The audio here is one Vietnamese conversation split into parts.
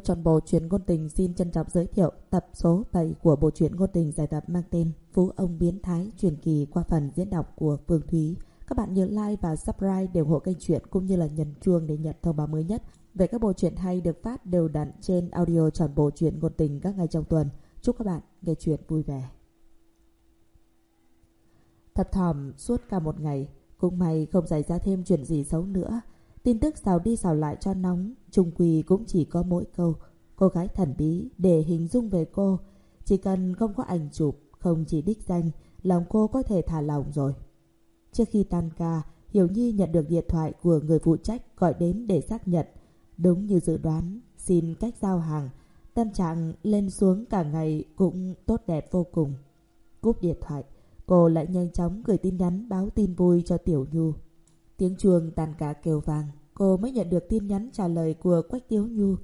trọn bộ truyện ngôn tình xin trân trọng giới thiệu tập số 7 của bộ truyện ngôn tình giải tập mang tên Phú ông biến thái truyền kỳ qua phần diễn đọc của Phương Thúy. Các bạn nhớ like và subscribe để ủng hộ kênh truyện cũng như là nhấn chuông để nhận thông báo mới nhất về các bộ truyện hay được phát đều đặn trên audio tròn bộ truyện ngôn tình các ngày trong tuần. Chúc các bạn nghe truyện vui vẻ. Thập thòm suốt cả một ngày, cũng may không xảy ra thêm chuyện gì xấu nữa. Tin tức xào đi xào lại cho nóng, trung quỳ cũng chỉ có mỗi câu. Cô gái thần bí để hình dung về cô. Chỉ cần không có ảnh chụp, không chỉ đích danh, lòng cô có thể thả lòng rồi. Trước khi tan ca, Hiểu Nhi nhận được điện thoại của người phụ trách gọi đến để xác nhận. Đúng như dự đoán, xin cách giao hàng. Tâm trạng lên xuống cả ngày cũng tốt đẹp vô cùng. Cúp điện thoại, cô lại nhanh chóng gửi tin nhắn báo tin vui cho Tiểu Nhu. Tiếng chuông tàn cả kêu vàng, cô mới nhận được tin nhắn trả lời của Quách Tiếu Nhu.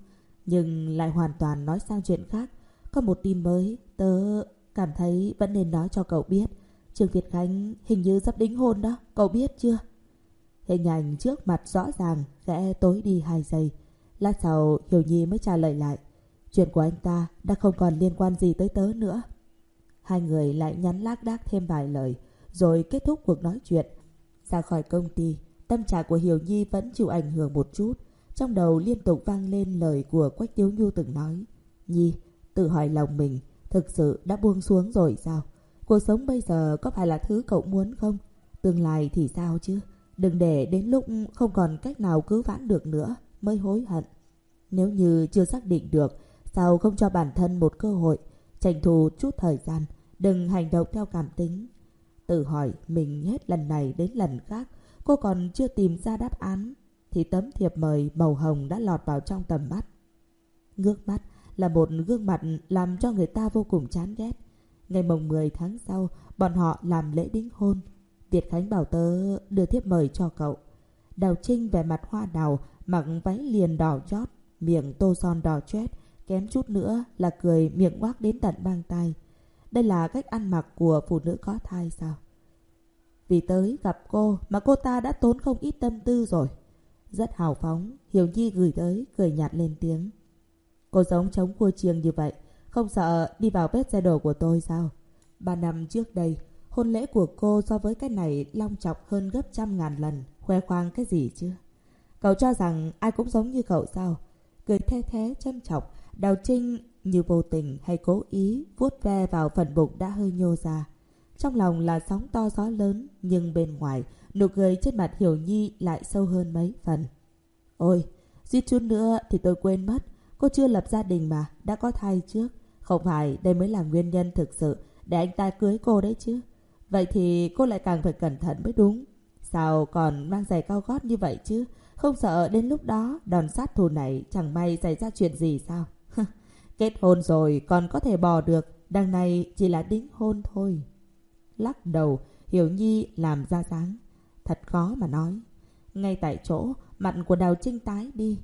Nhưng lại hoàn toàn nói sang chuyện khác. Có một tin mới, tớ cảm thấy vẫn nên nói cho cậu biết. Trương Việt Khánh hình như sắp đính hôn đó, cậu biết chưa? Hình ảnh trước mặt rõ ràng, sẽ tối đi 2 giây. Lát sau Hiểu Nhi mới trả lời lại. Chuyện của anh ta đã không còn liên quan gì tới tớ nữa. Hai người lại nhắn lác đác thêm vài lời, rồi kết thúc cuộc nói chuyện. Ra khỏi công ty, tâm trạng của Hiểu Nhi vẫn chịu ảnh hưởng một chút. Trong đầu liên tục vang lên lời của Quách Tiếu Nhu từng nói. Nhi, tự hỏi lòng mình, thực sự đã buông xuống rồi sao? Cuộc sống bây giờ có phải là thứ cậu muốn không? Tương lai thì sao chứ? Đừng để đến lúc không còn cách nào cứu vãn được nữa mới hối hận. Nếu như chưa xác định được, sao không cho bản thân một cơ hội, tranh thủ chút thời gian, đừng hành động theo cảm tính. Tự hỏi mình hết lần này đến lần khác, cô còn chưa tìm ra đáp án, thì tấm thiệp mời màu hồng đã lọt vào trong tầm mắt. Ngước mắt là một gương mặt làm cho người ta vô cùng chán ghét. Ngày mồng 10 tháng sau, bọn họ làm lễ đính hôn. Việt Khánh bảo tớ đưa thiệp mời cho cậu. Đào Trinh vẻ mặt hoa đào, mặc váy liền đỏ chót, miệng tô son đỏ chét, kém chút nữa là cười miệng ngoác đến tận bang tay. Đây là cách ăn mặc của phụ nữ có thai sao? Vì tới gặp cô mà cô ta đã tốn không ít tâm tư rồi. Rất hào phóng, Hiểu Nhi gửi tới, cười nhạt lên tiếng. Cô giống chống cua chiêng như vậy, không sợ đi vào vết xe đổ của tôi sao? Ba năm trước đây, hôn lễ của cô so với cái này long chọc hơn gấp trăm ngàn lần, khoe khoang cái gì chứ? Cậu cho rằng ai cũng giống như cậu sao? Cười the thế châm chọc, Đào Trinh như vô tình hay cố ý vuốt ve vào phần bụng đã hơi nhô ra. Trong lòng là sóng to gió lớn, nhưng bên ngoài, nụ cười trên mặt Hiểu Nhi lại sâu hơn mấy phần. Ôi, suýt chút nữa thì tôi quên mất, cô chưa lập gia đình mà, đã có thai trước. Không phải đây mới là nguyên nhân thực sự để anh ta cưới cô đấy chứ. Vậy thì cô lại càng phải cẩn thận mới đúng. Sao còn mang giày cao gót như vậy chứ? Không sợ đến lúc đó đòn sát thủ này chẳng may xảy ra chuyện gì sao? Kết hôn rồi còn có thể bỏ được, đằng này chỉ là đính hôn thôi. Lắc đầu, Hiểu Nhi làm ra dáng. Thật khó mà nói. Ngay tại chỗ, mặt của Đào Trinh tái đi.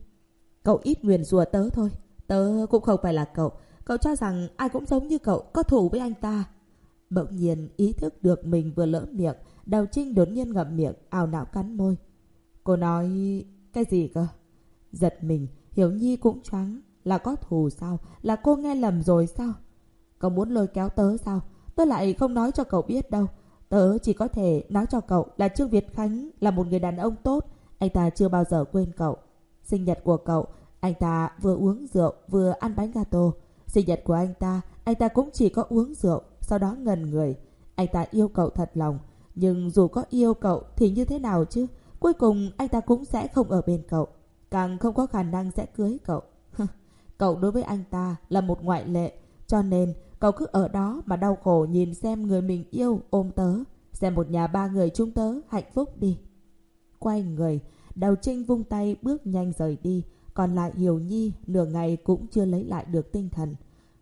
Cậu ít nguyền rùa tớ thôi. Tớ cũng không phải là cậu. Cậu cho rằng ai cũng giống như cậu, có thù với anh ta. Bỗng nhiên ý thức được mình vừa lỡ miệng, Đào Trinh đột nhiên ngậm miệng, ảo não cắn môi. Cô nói... cái gì cơ? Giật mình, Hiểu Nhi cũng choáng. Là có thù sao? Là cô nghe lầm rồi sao? Cậu muốn lôi kéo tớ sao? Tớ lại không nói cho cậu biết đâu. Tớ chỉ có thể nói cho cậu là Trương Việt Khánh là một người đàn ông tốt. Anh ta chưa bao giờ quên cậu. Sinh nhật của cậu, anh ta vừa uống rượu vừa ăn bánh gato. Sinh nhật của anh ta, anh ta cũng chỉ có uống rượu, sau đó ngần người. Anh ta yêu cậu thật lòng. Nhưng dù có yêu cậu thì như thế nào chứ? Cuối cùng anh ta cũng sẽ không ở bên cậu. Càng không có khả năng sẽ cưới cậu. cậu đối với anh ta là một ngoại lệ. Cho nên cậu cứ ở đó mà đau khổ nhìn xem người mình yêu ôm tớ. Xem một nhà ba người chúng tớ hạnh phúc đi. Quay người, Đào Trinh vung tay bước nhanh rời đi. Còn lại Hiểu Nhi nửa ngày cũng chưa lấy lại được tinh thần.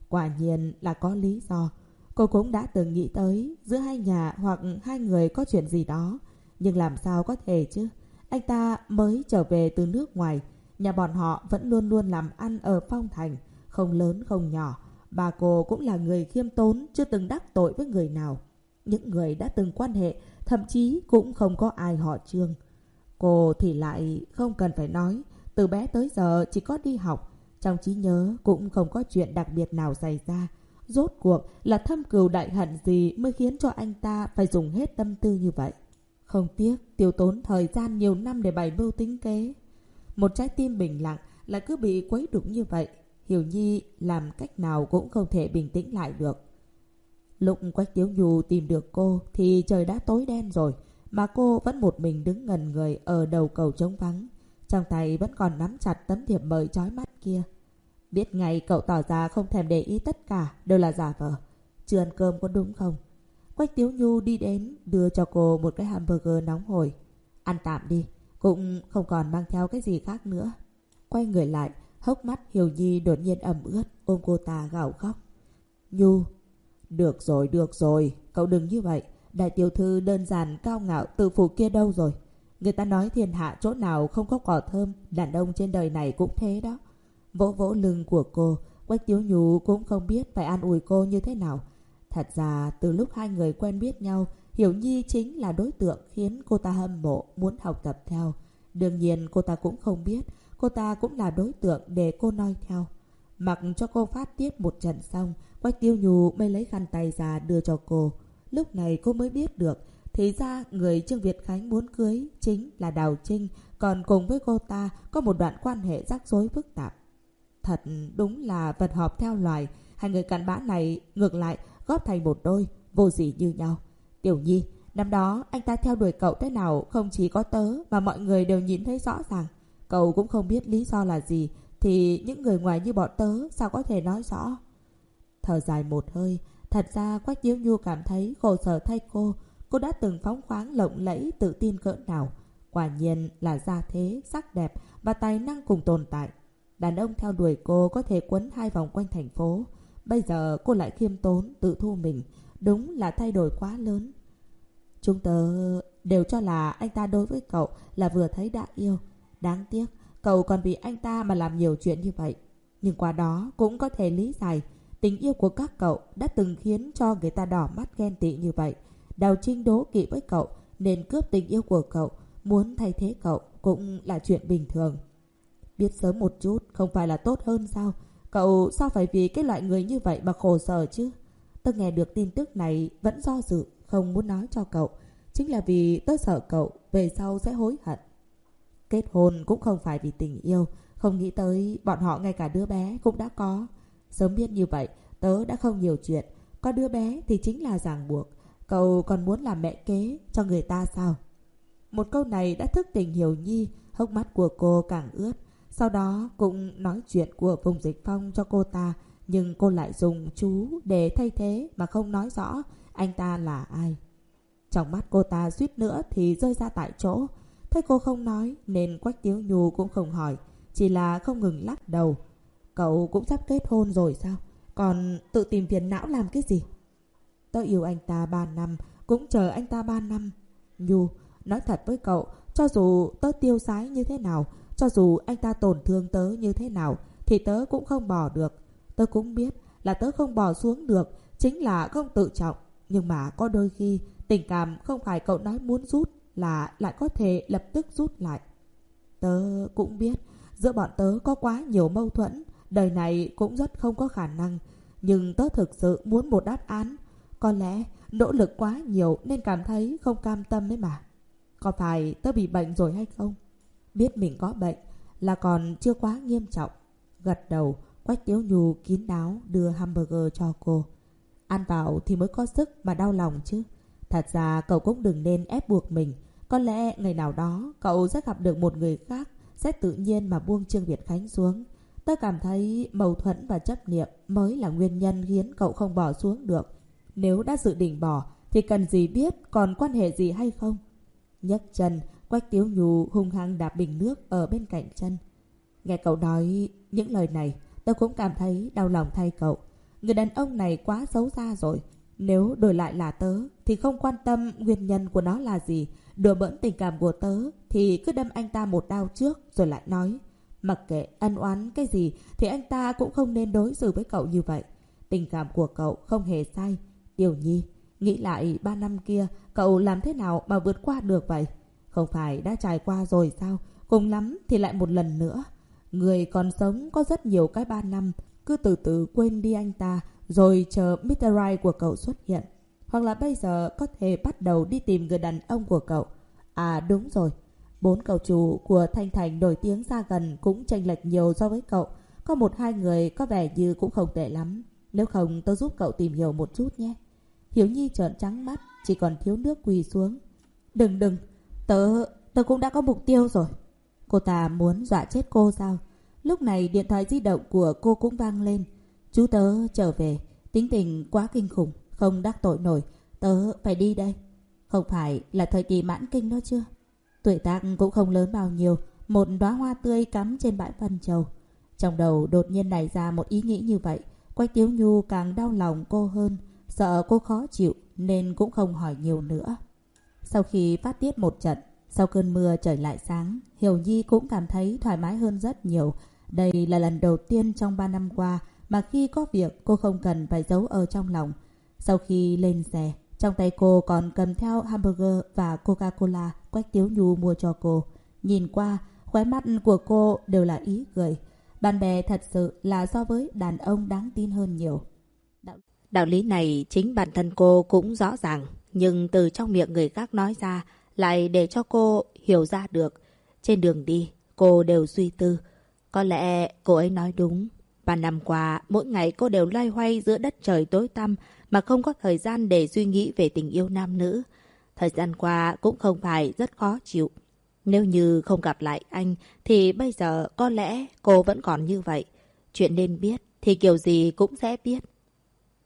Quả nhiên là có lý do. Cô cũng đã từng nghĩ tới giữa hai nhà hoặc hai người có chuyện gì đó. Nhưng làm sao có thể chứ? Anh ta mới trở về từ nước ngoài. Nhà bọn họ vẫn luôn luôn làm ăn ở phong thành. Không lớn không nhỏ. Bà cô cũng là người khiêm tốn, chưa từng đắc tội với người nào. Những người đã từng quan hệ, thậm chí cũng không có ai họ trương. Cô thì lại không cần phải nói. Từ bé tới giờ chỉ có đi học. Trong trí nhớ cũng không có chuyện đặc biệt nào xảy ra. Rốt cuộc là thâm cừu đại hận gì mới khiến cho anh ta phải dùng hết tâm tư như vậy. Không tiếc tiêu tốn thời gian nhiều năm để bày mưu tính kế. Một trái tim bình lặng lại cứ bị quấy đục như vậy. Hiểu Nhi làm cách nào cũng không thể bình tĩnh lại được. Lúc Quách Tiếu Nhu tìm được cô thì trời đã tối đen rồi. Mà cô vẫn một mình đứng ngần người ở đầu cầu trống vắng. Trong tay vẫn còn nắm chặt tấm thiệp mời chói mắt kia. Biết ngay cậu tỏ ra không thèm để ý tất cả đều là giả vờ. Chưa ăn cơm có đúng không? Quách Tiếu Nhu đi đến đưa cho cô một cái hamburger nóng hổi. Ăn tạm đi, cũng không còn mang theo cái gì khác nữa. Quay người lại, hốc mắt Hiểu Nhi đột nhiên ẩm ướt, ôm cô ta gào khóc. Nhu, được rồi, được rồi, cậu đừng như vậy. Đại tiểu thư đơn giản cao ngạo tự phụ kia đâu rồi? Người ta nói thiên hạ chỗ nào không có cỏ thơm, đàn ông trên đời này cũng thế đó. Vỗ vỗ lưng của cô, Quách Tiếu Nhu cũng không biết phải an ủi cô như thế nào. Thật ra, từ lúc hai người quen biết nhau, Hiểu Nhi chính là đối tượng khiến cô ta hâm mộ, muốn học tập theo. Đương nhiên cô ta cũng không biết, cô ta cũng là đối tượng để cô noi theo. Mặc cho cô phát tiết một trận xong, Quách Tiêu Nhu mới lấy khăn tay ra đưa cho cô. Lúc này cô mới biết được, thì ra người Trương Việt Khánh muốn cưới chính là Đào Trinh, còn cùng với cô ta có một đoạn quan hệ rắc rối phức tạp. Thật đúng là vật họp theo loài, hai người cặn bã này ngược lại góp thành một đôi, vô gì như nhau. Tiểu Nhi, năm đó anh ta theo đuổi cậu thế nào không chỉ có tớ mà mọi người đều nhìn thấy rõ ràng. Cậu cũng không biết lý do là gì, thì những người ngoài như bọn tớ sao có thể nói rõ. Thở dài một hơi, thật ra Quách Diếu Nhu cảm thấy khổ sở thay cô. Cô đã từng phóng khoáng lộng lẫy tự tin cỡ nào. Quả nhiên là gia thế, sắc đẹp và tài năng cùng tồn tại. Đàn ông theo đuổi cô có thể quấn hai vòng quanh thành phố. Bây giờ cô lại khiêm tốn, tự thu mình. Đúng là thay đổi quá lớn. Chúng tớ đều cho là anh ta đối với cậu là vừa thấy đã yêu. Đáng tiếc, cậu còn vì anh ta mà làm nhiều chuyện như vậy. Nhưng qua đó cũng có thể lý giải tình yêu của các cậu đã từng khiến cho người ta đỏ mắt ghen tị như vậy. Đào Trinh đố kỵ với cậu nên cướp tình yêu của cậu, muốn thay thế cậu cũng là chuyện bình thường. Biết sớm một chút không phải là tốt hơn sao? Cậu sao phải vì cái loại người như vậy mà khổ sở chứ? Tôi nghe được tin tức này vẫn do dự, không muốn nói cho cậu. Chính là vì tôi sợ cậu về sau sẽ hối hận. Kết hôn cũng không phải vì tình yêu, không nghĩ tới bọn họ ngay cả đứa bé cũng đã có. Sớm biết như vậy, tớ đã không nhiều chuyện. Có đứa bé thì chính là ràng buộc. Cậu còn muốn làm mẹ kế cho người ta sao? Một câu này đã thức tình Hiểu Nhi, hốc mắt của cô càng ướt. Sau đó cũng nói chuyện của vùng Dịch Phong cho cô ta, nhưng cô lại dùng chú để thay thế mà không nói rõ anh ta là ai. Trong mắt cô ta suýt nữa thì rơi ra tại chỗ. Thấy cô không nói nên Quách Tiếu Nhu cũng không hỏi, chỉ là không ngừng lắc đầu. Cậu cũng sắp kết hôn rồi sao? Còn tự tìm phiền não làm cái gì? Tớ yêu anh ta 3 năm, cũng chờ anh ta 3 năm. Nhu, nói thật với cậu, cho dù tớ tiêu sái như thế nào, cho dù anh ta tổn thương tớ như thế nào, thì tớ cũng không bỏ được. Tớ cũng biết là tớ không bỏ xuống được, chính là không tự trọng. Nhưng mà có đôi khi tình cảm không phải cậu nói muốn rút là lại có thể lập tức rút lại. Tớ cũng biết giữa bọn tớ có quá nhiều mâu thuẫn, đời này cũng rất không có khả năng. Nhưng tớ thực sự muốn một đáp án. Có lẽ nỗ lực quá nhiều nên cảm thấy không cam tâm đấy mà. Có phải tớ bị bệnh rồi hay không? Biết mình có bệnh là còn chưa quá nghiêm trọng. Gật đầu, Quách Tiếu Nhu kín đáo đưa hamburger cho cô. Ăn vào thì mới có sức mà đau lòng chứ. Thật ra cậu cũng đừng nên ép buộc mình. Có lẽ ngày nào đó cậu sẽ gặp được một người khác sẽ tự nhiên mà buông Trương Việt Khánh xuống. Tôi cảm thấy mâu thuẫn và chấp niệm mới là nguyên nhân khiến cậu không bỏ xuống được. Nếu đã dự định bỏ thì cần gì biết còn quan hệ gì hay không? nhấc chân, Quách Tiếu Nhu hung hăng đạp bình nước ở bên cạnh chân. Nghe cậu nói những lời này, tôi cũng cảm thấy đau lòng thay cậu. Người đàn ông này quá xấu xa rồi. Nếu đổi lại là tớ, thì không quan tâm nguyên nhân của nó là gì. Đùa bỡn tình cảm của tớ, thì cứ đâm anh ta một đau trước, rồi lại nói. Mặc kệ ân oán cái gì, thì anh ta cũng không nên đối xử với cậu như vậy. Tình cảm của cậu không hề sai. Tiểu Nhi, nghĩ lại ba năm kia, cậu làm thế nào mà vượt qua được vậy? Không phải đã trải qua rồi sao? Cùng lắm thì lại một lần nữa. Người còn sống có rất nhiều cái ba năm, cứ từ từ quên đi anh ta, rồi chờ Mr. Right của cậu xuất hiện. Hoặc là bây giờ có thể bắt đầu đi tìm người đàn ông của cậu. À đúng rồi, bốn cậu chủ của Thanh Thành nổi tiếng xa gần cũng chênh lệch nhiều so với cậu. Có một hai người có vẻ như cũng không tệ lắm. Nếu không tôi giúp cậu tìm hiểu một chút nhé. Hiếu Nhi trợn trắng mắt, chỉ còn thiếu nước quỳ xuống. Đừng đừng, tớ, tớ cũng đã có mục tiêu rồi. Cô ta muốn dọa chết cô sao? Lúc này điện thoại di động của cô cũng vang lên. Chú tớ trở về, tính tình quá kinh khủng, không đắc tội nổi. Tớ phải đi đây. Không phải là thời kỳ mãn kinh đó chưa? Tuổi tác cũng không lớn bao nhiêu, một đóa hoa tươi cắm trên bãi phân trầu Trong đầu đột nhiên nảy ra một ý nghĩ như vậy, Quách Tiếu Nhu càng đau lòng cô hơn, sợ cô khó chịu nên cũng không hỏi nhiều nữa. Sau khi phát tiết một trận, sau cơn mưa trời lại sáng, Hiểu Nhi cũng cảm thấy thoải mái hơn rất nhiều. Đây là lần đầu tiên trong 3 năm qua mà khi có việc cô không cần phải giấu ở trong lòng. Sau khi lên xe, trong tay cô còn cầm theo hamburger và Coca-Cola Quách Tiếu Nhu mua cho cô. Nhìn qua, khóe mắt của cô đều là ý cười. Bạn bè thật sự là so với đàn ông đáng tin hơn nhiều. Đạo, đạo lý này chính bản thân cô cũng rõ ràng, nhưng từ trong miệng người khác nói ra lại để cho cô hiểu ra được. Trên đường đi, cô đều suy tư. Có lẽ cô ấy nói đúng. Ba năm qua, mỗi ngày cô đều loay hoay giữa đất trời tối tăm mà không có thời gian để suy nghĩ về tình yêu nam nữ. Thời gian qua cũng không phải rất khó chịu. Nếu như không gặp lại anh, thì bây giờ có lẽ cô vẫn còn như vậy. Chuyện nên biết thì kiểu gì cũng sẽ biết.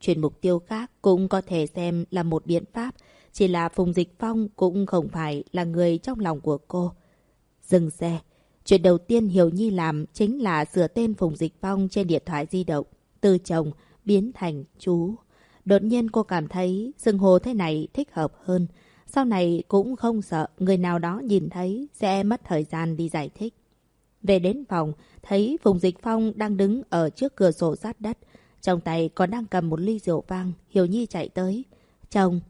Chuyển mục tiêu khác cũng có thể xem là một biện pháp. Chỉ là Phùng Dịch Phong cũng không phải là người trong lòng của cô. Dừng xe. Chuyện đầu tiên Hiểu Nhi làm chính là sửa tên Phùng Dịch Phong trên điện thoại di động. Từ chồng biến thành chú. Đột nhiên cô cảm thấy xưng hồ thế này thích hợp hơn. Sau này cũng không sợ người nào đó nhìn thấy sẽ mất thời gian đi giải thích. Về đến phòng, thấy Phùng Dịch Phong đang đứng ở trước cửa sổ sát đất. Trong tay còn đang cầm một ly rượu vang, Hiểu Nhi chạy tới. Chồng!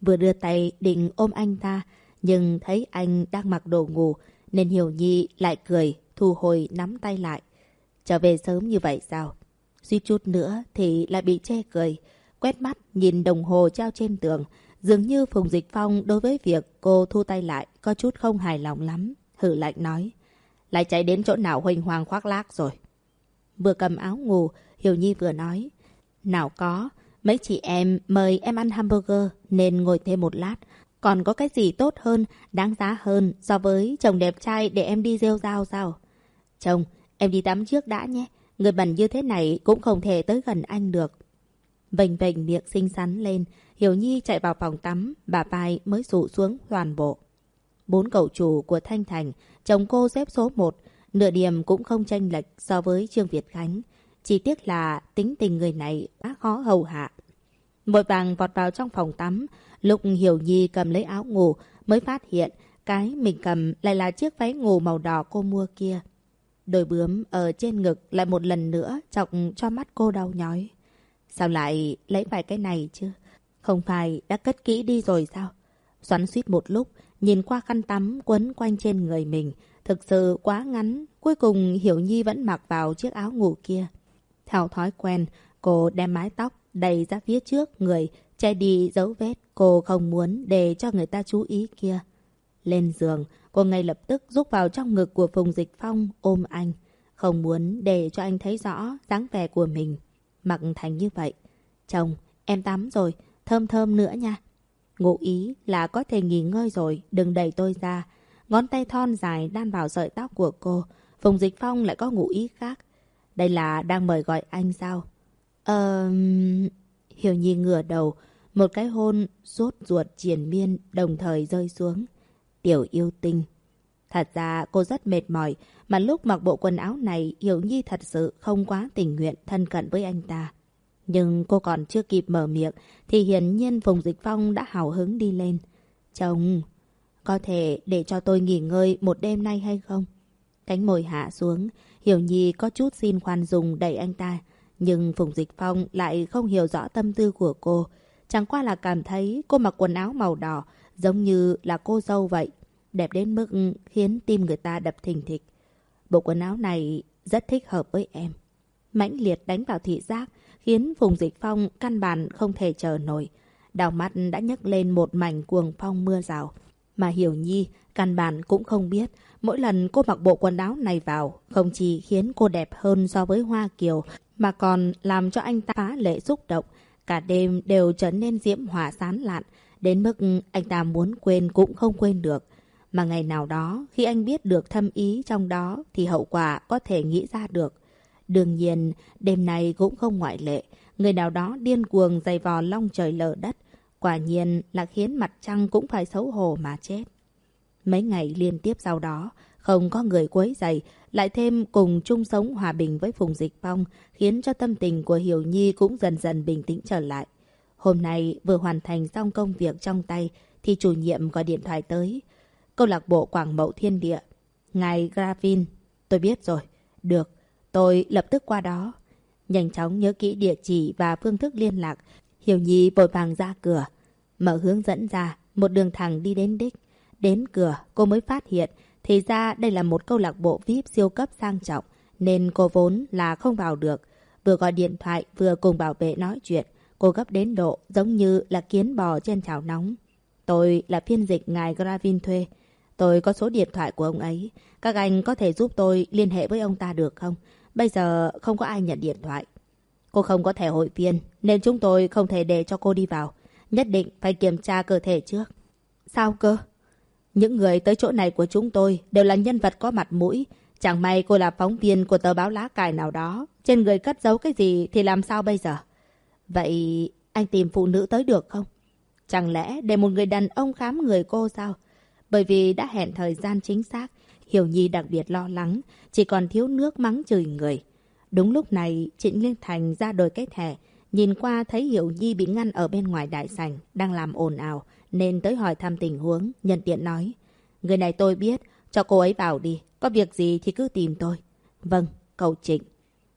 Vừa đưa tay định ôm anh ta, nhưng thấy anh đang mặc đồ ngủ, nên Hiểu Nhi lại cười, thu hồi nắm tay lại. Trở về sớm như vậy sao? Suy chút nữa thì lại bị che cười. Quét mắt nhìn đồng hồ treo trên tường, Dường như Phùng Dịch Phong đối với việc cô thu tay lại có chút không hài lòng lắm. Hử lạnh nói. Lại chạy đến chỗ nào huỳnh hoàng khoác lác rồi. Vừa cầm áo ngủ, Hiểu Nhi vừa nói. Nào có, mấy chị em mời em ăn hamburger nên ngồi thêm một lát. Còn có cái gì tốt hơn, đáng giá hơn so với chồng đẹp trai để em đi rêu rao sao? Chồng, em đi tắm trước đã nhé. Người bẩn như thế này cũng không thể tới gần anh được. Vệnh vệnh miệng xinh xắn lên, Hiểu Nhi chạy vào phòng tắm, bà vai mới rụ xuống toàn bộ. Bốn cậu chủ của Thanh Thành, chồng cô xếp số một nửa điểm cũng không tranh lệch so với Trương Việt Khánh. Chỉ tiếc là tính tình người này quá khó hầu hạ. Vội vàng vọt vào trong phòng tắm, lúc Hiểu Nhi cầm lấy áo ngủ mới phát hiện cái mình cầm lại là chiếc váy ngủ màu đỏ cô mua kia. Đôi bướm ở trên ngực lại một lần nữa chọc cho mắt cô đau nhói. Sao lại lấy phải cái này chứ? Không phải đã cất kỹ đi rồi sao? Xoắn suýt một lúc, nhìn qua khăn tắm quấn quanh trên người mình. Thực sự quá ngắn, cuối cùng Hiểu Nhi vẫn mặc vào chiếc áo ngủ kia. Theo thói quen, cô đem mái tóc đầy ra phía trước người, che đi dấu vết cô không muốn để cho người ta chú ý kia. Lên giường, cô ngay lập tức rút vào trong ngực của Phùng Dịch Phong ôm anh. Không muốn để cho anh thấy rõ dáng vẻ của mình. Mặc thành như vậy. Chồng, em tắm rồi, thơm thơm nữa nha. Ngụ ý là có thể nghỉ ngơi rồi, đừng đẩy tôi ra. Ngón tay thon dài đan vào sợi tóc của cô. Phùng Dịch Phong lại có ngụ ý khác. Đây là đang mời gọi anh sao? Ờ... Hiểu Nhi ngửa đầu, một cái hôn rốt ruột triển miên đồng thời rơi xuống. Tiểu yêu tinh. Thật ra cô rất mệt mỏi, mà lúc mặc bộ quần áo này Hiểu Nhi thật sự không quá tình nguyện thân cận với anh ta. Nhưng cô còn chưa kịp mở miệng thì hiển nhiên Phùng Dịch Phong đã hào hứng đi lên. Chồng, có thể để cho tôi nghỉ ngơi một đêm nay hay không? Cánh môi hạ xuống, Hiểu Nhi có chút xin khoan dùng đẩy anh ta. Nhưng Phùng Dịch Phong lại không hiểu rõ tâm tư của cô. Chẳng qua là cảm thấy cô mặc quần áo màu đỏ giống như là cô dâu vậy. Đẹp đến mức khiến tim người ta đập thình thịch. bộ quần áo này rất thích hợp với em. Mãnh liệt đánh vào thị giác, khiến vùng Dịch Phong căn bản không thể chờ nổi. Đào mắt đã nhấc lên một mảnh cuồng phong mưa rào. Mà Hiểu Nhi căn bản cũng không biết, mỗi lần cô mặc bộ quần áo này vào, không chỉ khiến cô đẹp hơn so với Hoa Kiều, mà còn làm cho anh ta phá lệ xúc động. Cả đêm đều trở nên diễm hỏa sán lạn, đến mức anh ta muốn quên cũng không quên được. Mà ngày nào đó, khi anh biết được thâm ý trong đó, thì hậu quả có thể nghĩ ra được. Đương nhiên, đêm nay cũng không ngoại lệ. Người nào đó điên cuồng dày vò long trời lở đất. Quả nhiên là khiến mặt trăng cũng phải xấu hổ mà chết. Mấy ngày liên tiếp sau đó, không có người quấy dày, lại thêm cùng chung sống hòa bình với Phùng Dịch Phong, khiến cho tâm tình của Hiểu Nhi cũng dần dần bình tĩnh trở lại. Hôm nay vừa hoàn thành xong công việc trong tay, thì chủ nhiệm gọi điện thoại tới. Câu lạc bộ Quảng Mậu Thiên Địa. Ngài Gravin, tôi biết rồi. Được, tôi lập tức qua đó. Nhanh chóng nhớ kỹ địa chỉ và phương thức liên lạc. Hiểu Nhi vội vàng ra cửa. Mở hướng dẫn ra, một đường thẳng đi đến đích. Đến cửa, cô mới phát hiện, thì ra đây là một câu lạc bộ VIP siêu cấp sang trọng, nên cô vốn là không vào được. Vừa gọi điện thoại, vừa cùng bảo vệ nói chuyện. Cô gấp đến độ giống như là kiến bò trên chảo nóng. Tôi là phiên dịch ngài Gravin thuê. Tôi có số điện thoại của ông ấy. Các anh có thể giúp tôi liên hệ với ông ta được không? Bây giờ không có ai nhận điện thoại. Cô không có thẻ hội viên, nên chúng tôi không thể để cho cô đi vào. Nhất định phải kiểm tra cơ thể trước. Sao cơ? Những người tới chỗ này của chúng tôi đều là nhân vật có mặt mũi. Chẳng may cô là phóng viên của tờ báo lá cải nào đó. Trên người cất giấu cái gì thì làm sao bây giờ? Vậy anh tìm phụ nữ tới được không? Chẳng lẽ để một người đàn ông khám người cô sao? Bởi vì đã hẹn thời gian chính xác, Hiểu Nhi đặc biệt lo lắng, chỉ còn thiếu nước mắng chửi người. Đúng lúc này, Trịnh Liên Thành ra đổi cái thẻ, nhìn qua thấy Hiểu Nhi bị ngăn ở bên ngoài đại sảnh, đang làm ồn ào, nên tới hỏi thăm tình huống, nhân tiện nói. Người này tôi biết, cho cô ấy vào đi, có việc gì thì cứ tìm tôi. Vâng, cậu Trịnh.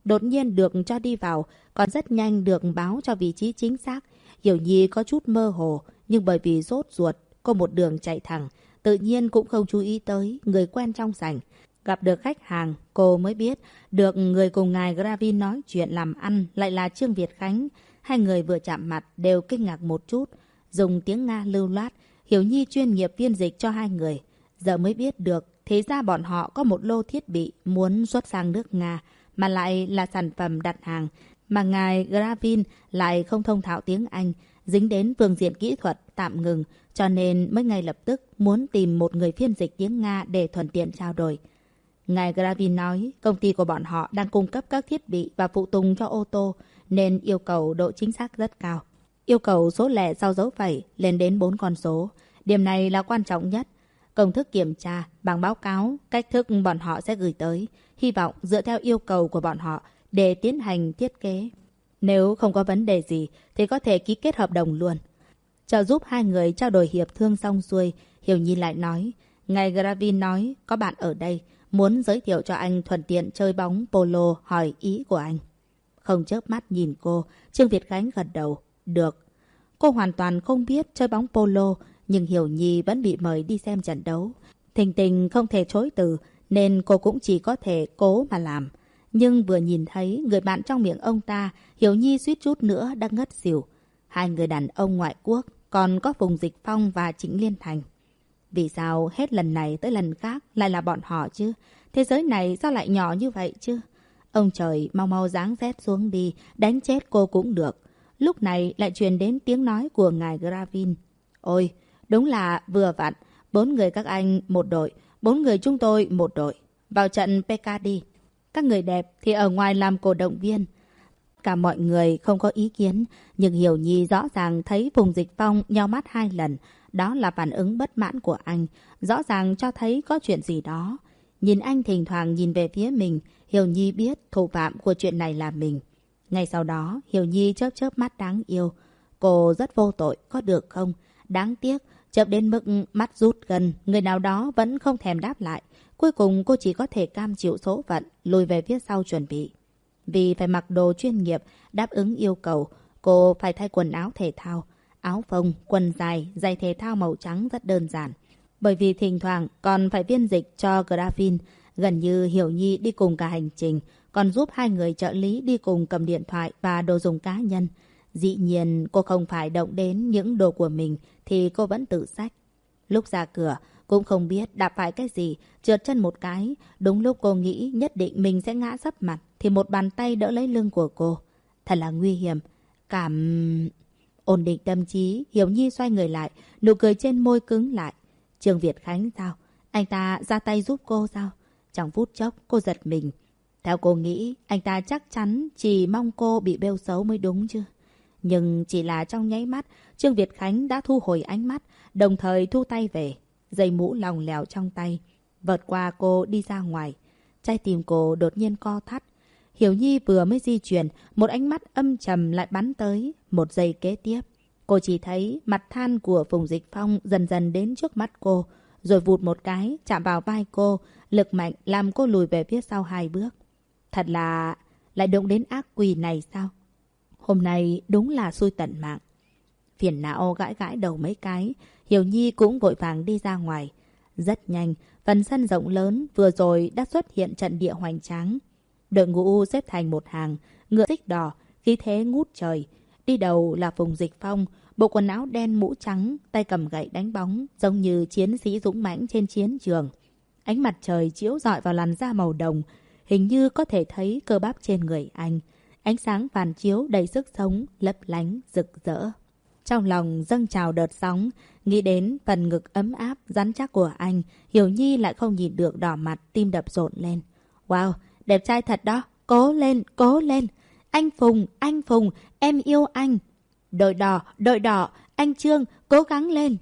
Đột nhiên được cho đi vào, còn rất nhanh được báo cho vị trí chính xác. Hiểu Nhi có chút mơ hồ, nhưng bởi vì rốt ruột, cô một đường chạy thẳng, tự nhiên cũng không chú ý tới người quen trong sảnh. Gặp được khách hàng, cô mới biết được người cùng ngài Gravin nói chuyện làm ăn lại là Trương Việt Khánh. Hai người vừa chạm mặt đều kinh ngạc một chút, dùng tiếng Nga lưu loát, Hiểu Nhi chuyên nghiệp phiên dịch cho hai người. Giờ mới biết được, thế ra bọn họ có một lô thiết bị muốn xuất sang nước Nga, mà lại là sản phẩm đặt hàng, mà ngài Gravin lại không thông thạo tiếng Anh, dính đến phương diện kỹ thuật tạm ngừng, cho nên mới ngay lập tức muốn tìm một người phiên dịch tiếng Nga để thuận tiện trao đổi. Ngài Gravin nói công ty của bọn họ đang cung cấp các thiết bị và phụ tùng cho ô tô nên yêu cầu độ chính xác rất cao. Yêu cầu số lẻ sau dấu phẩy lên đến 4 con số. Điểm này là quan trọng nhất. Công thức kiểm tra, bằng báo cáo, cách thức bọn họ sẽ gửi tới. Hy vọng dựa theo yêu cầu của bọn họ để tiến hành thiết kế. Nếu không có vấn đề gì thì có thể ký kết hợp đồng luôn. Trợ giúp hai người trao đổi hiệp thương xong xuôi, Hiểu Nhi lại nói. Ngài Gravin nói có bạn ở đây, muốn giới thiệu cho anh thuận tiện chơi bóng polo hỏi ý của anh. Không chớp mắt nhìn cô, Trương Việt Khánh gật đầu. Được. Cô hoàn toàn không biết chơi bóng polo, nhưng Hiểu Nhi vẫn bị mời đi xem trận đấu. Thình tình không thể chối từ, nên cô cũng chỉ có thể cố mà làm. Nhưng vừa nhìn thấy người bạn trong miệng ông ta, Hiểu Nhi suýt chút nữa đã ngất xỉu. Hai người đàn ông ngoại quốc, còn có Phùng Dịch Phong và Trịnh Liên Thành. Vì sao hết lần này tới lần khác lại là bọn họ chứ? Thế giới này sao lại nhỏ như vậy chứ? Ông trời mau mau dáng rét xuống đi, đánh chết cô cũng được. Lúc này lại truyền đến tiếng nói của ngài Gravin. Ôi, đúng là vừa vặn. Bốn người các anh một đội, bốn người chúng tôi một đội. Vào trận PK đi. Các người đẹp thì ở ngoài làm cổ động viên. Cả mọi người không có ý kiến, nhưng Hiểu Nhi rõ ràng thấy Phùng Dịch Phong nhau mắt hai lần. Đó là phản ứng bất mãn của anh, rõ ràng cho thấy có chuyện gì đó. Nhìn anh thỉnh thoảng nhìn về phía mình, Hiểu Nhi biết thủ phạm của chuyện này là mình. Ngay sau đó, Hiểu Nhi chớp chớp mắt đáng yêu. Cô rất vô tội, có được không? Đáng tiếc, chớp đến mức mắt rút gần, người nào đó vẫn không thèm đáp lại. Cuối cùng cô chỉ có thể cam chịu số phận, lùi về phía sau chuẩn bị. Vì phải mặc đồ chuyên nghiệp, đáp ứng yêu cầu, cô phải thay quần áo thể thao. Áo phông, quần dài, giày thể thao màu trắng rất đơn giản. Bởi vì thỉnh thoảng còn phải viên dịch cho Grafin, Gần như Hiểu Nhi đi cùng cả hành trình, còn giúp hai người trợ lý đi cùng cầm điện thoại và đồ dùng cá nhân. Dĩ nhiên cô không phải động đến những đồ của mình thì cô vẫn tự sách. Lúc ra cửa, cũng không biết đạp phải cái gì, trượt chân một cái. Đúng lúc cô nghĩ nhất định mình sẽ ngã sấp mặt, thì một bàn tay đỡ lấy lưng của cô. Thật là nguy hiểm. Cảm... Ổn định tâm trí, Hiểu Nhi xoay người lại, nụ cười trên môi cứng lại. Trương Việt Khánh sao? Anh ta ra tay giúp cô sao? Trong phút chốc, cô giật mình. Theo cô nghĩ, anh ta chắc chắn chỉ mong cô bị bêu xấu mới đúng chứ. Nhưng chỉ là trong nháy mắt, Trương Việt Khánh đã thu hồi ánh mắt, đồng thời thu tay về. Dây mũ lòng lèo trong tay, vợt qua cô đi ra ngoài. Trái tim cô đột nhiên co thắt. Hiểu Nhi vừa mới di chuyển, một ánh mắt âm trầm lại bắn tới, một giây kế tiếp. Cô chỉ thấy mặt than của Phùng Dịch Phong dần dần đến trước mắt cô, rồi vụt một cái, chạm vào vai cô, lực mạnh làm cô lùi về phía sau hai bước. Thật là... lại động đến ác quỷ này sao? Hôm nay đúng là xui tận mạng. Phiền não gãi gãi đầu mấy cái, Hiểu Nhi cũng vội vàng đi ra ngoài. Rất nhanh, phần sân rộng lớn vừa rồi đã xuất hiện trận địa hoành tráng. Đội ngũ xếp thành một hàng, ngựa xích đỏ, khí thế ngút trời. Đi đầu là Phùng Dịch Phong, bộ quần áo đen mũ trắng, tay cầm gậy đánh bóng, giống như chiến sĩ dũng mãnh trên chiến trường. Ánh mặt trời chiếu rọi vào làn da màu đồng, hình như có thể thấy cơ bắp trên người anh. Ánh sáng phản chiếu đầy sức sống, lấp lánh, rực rỡ. Trong lòng dâng trào đợt sóng, nghĩ đến phần ngực ấm áp, rắn chắc của anh, Hiểu Nhi lại không nhìn được đỏ mặt, tim đập rộn lên. Wow, đẹp trai thật đó, cố lên, cố lên. Anh Phùng, anh Phùng, em yêu anh. Đội đỏ, đội đỏ, anh Trương, cố gắng lên.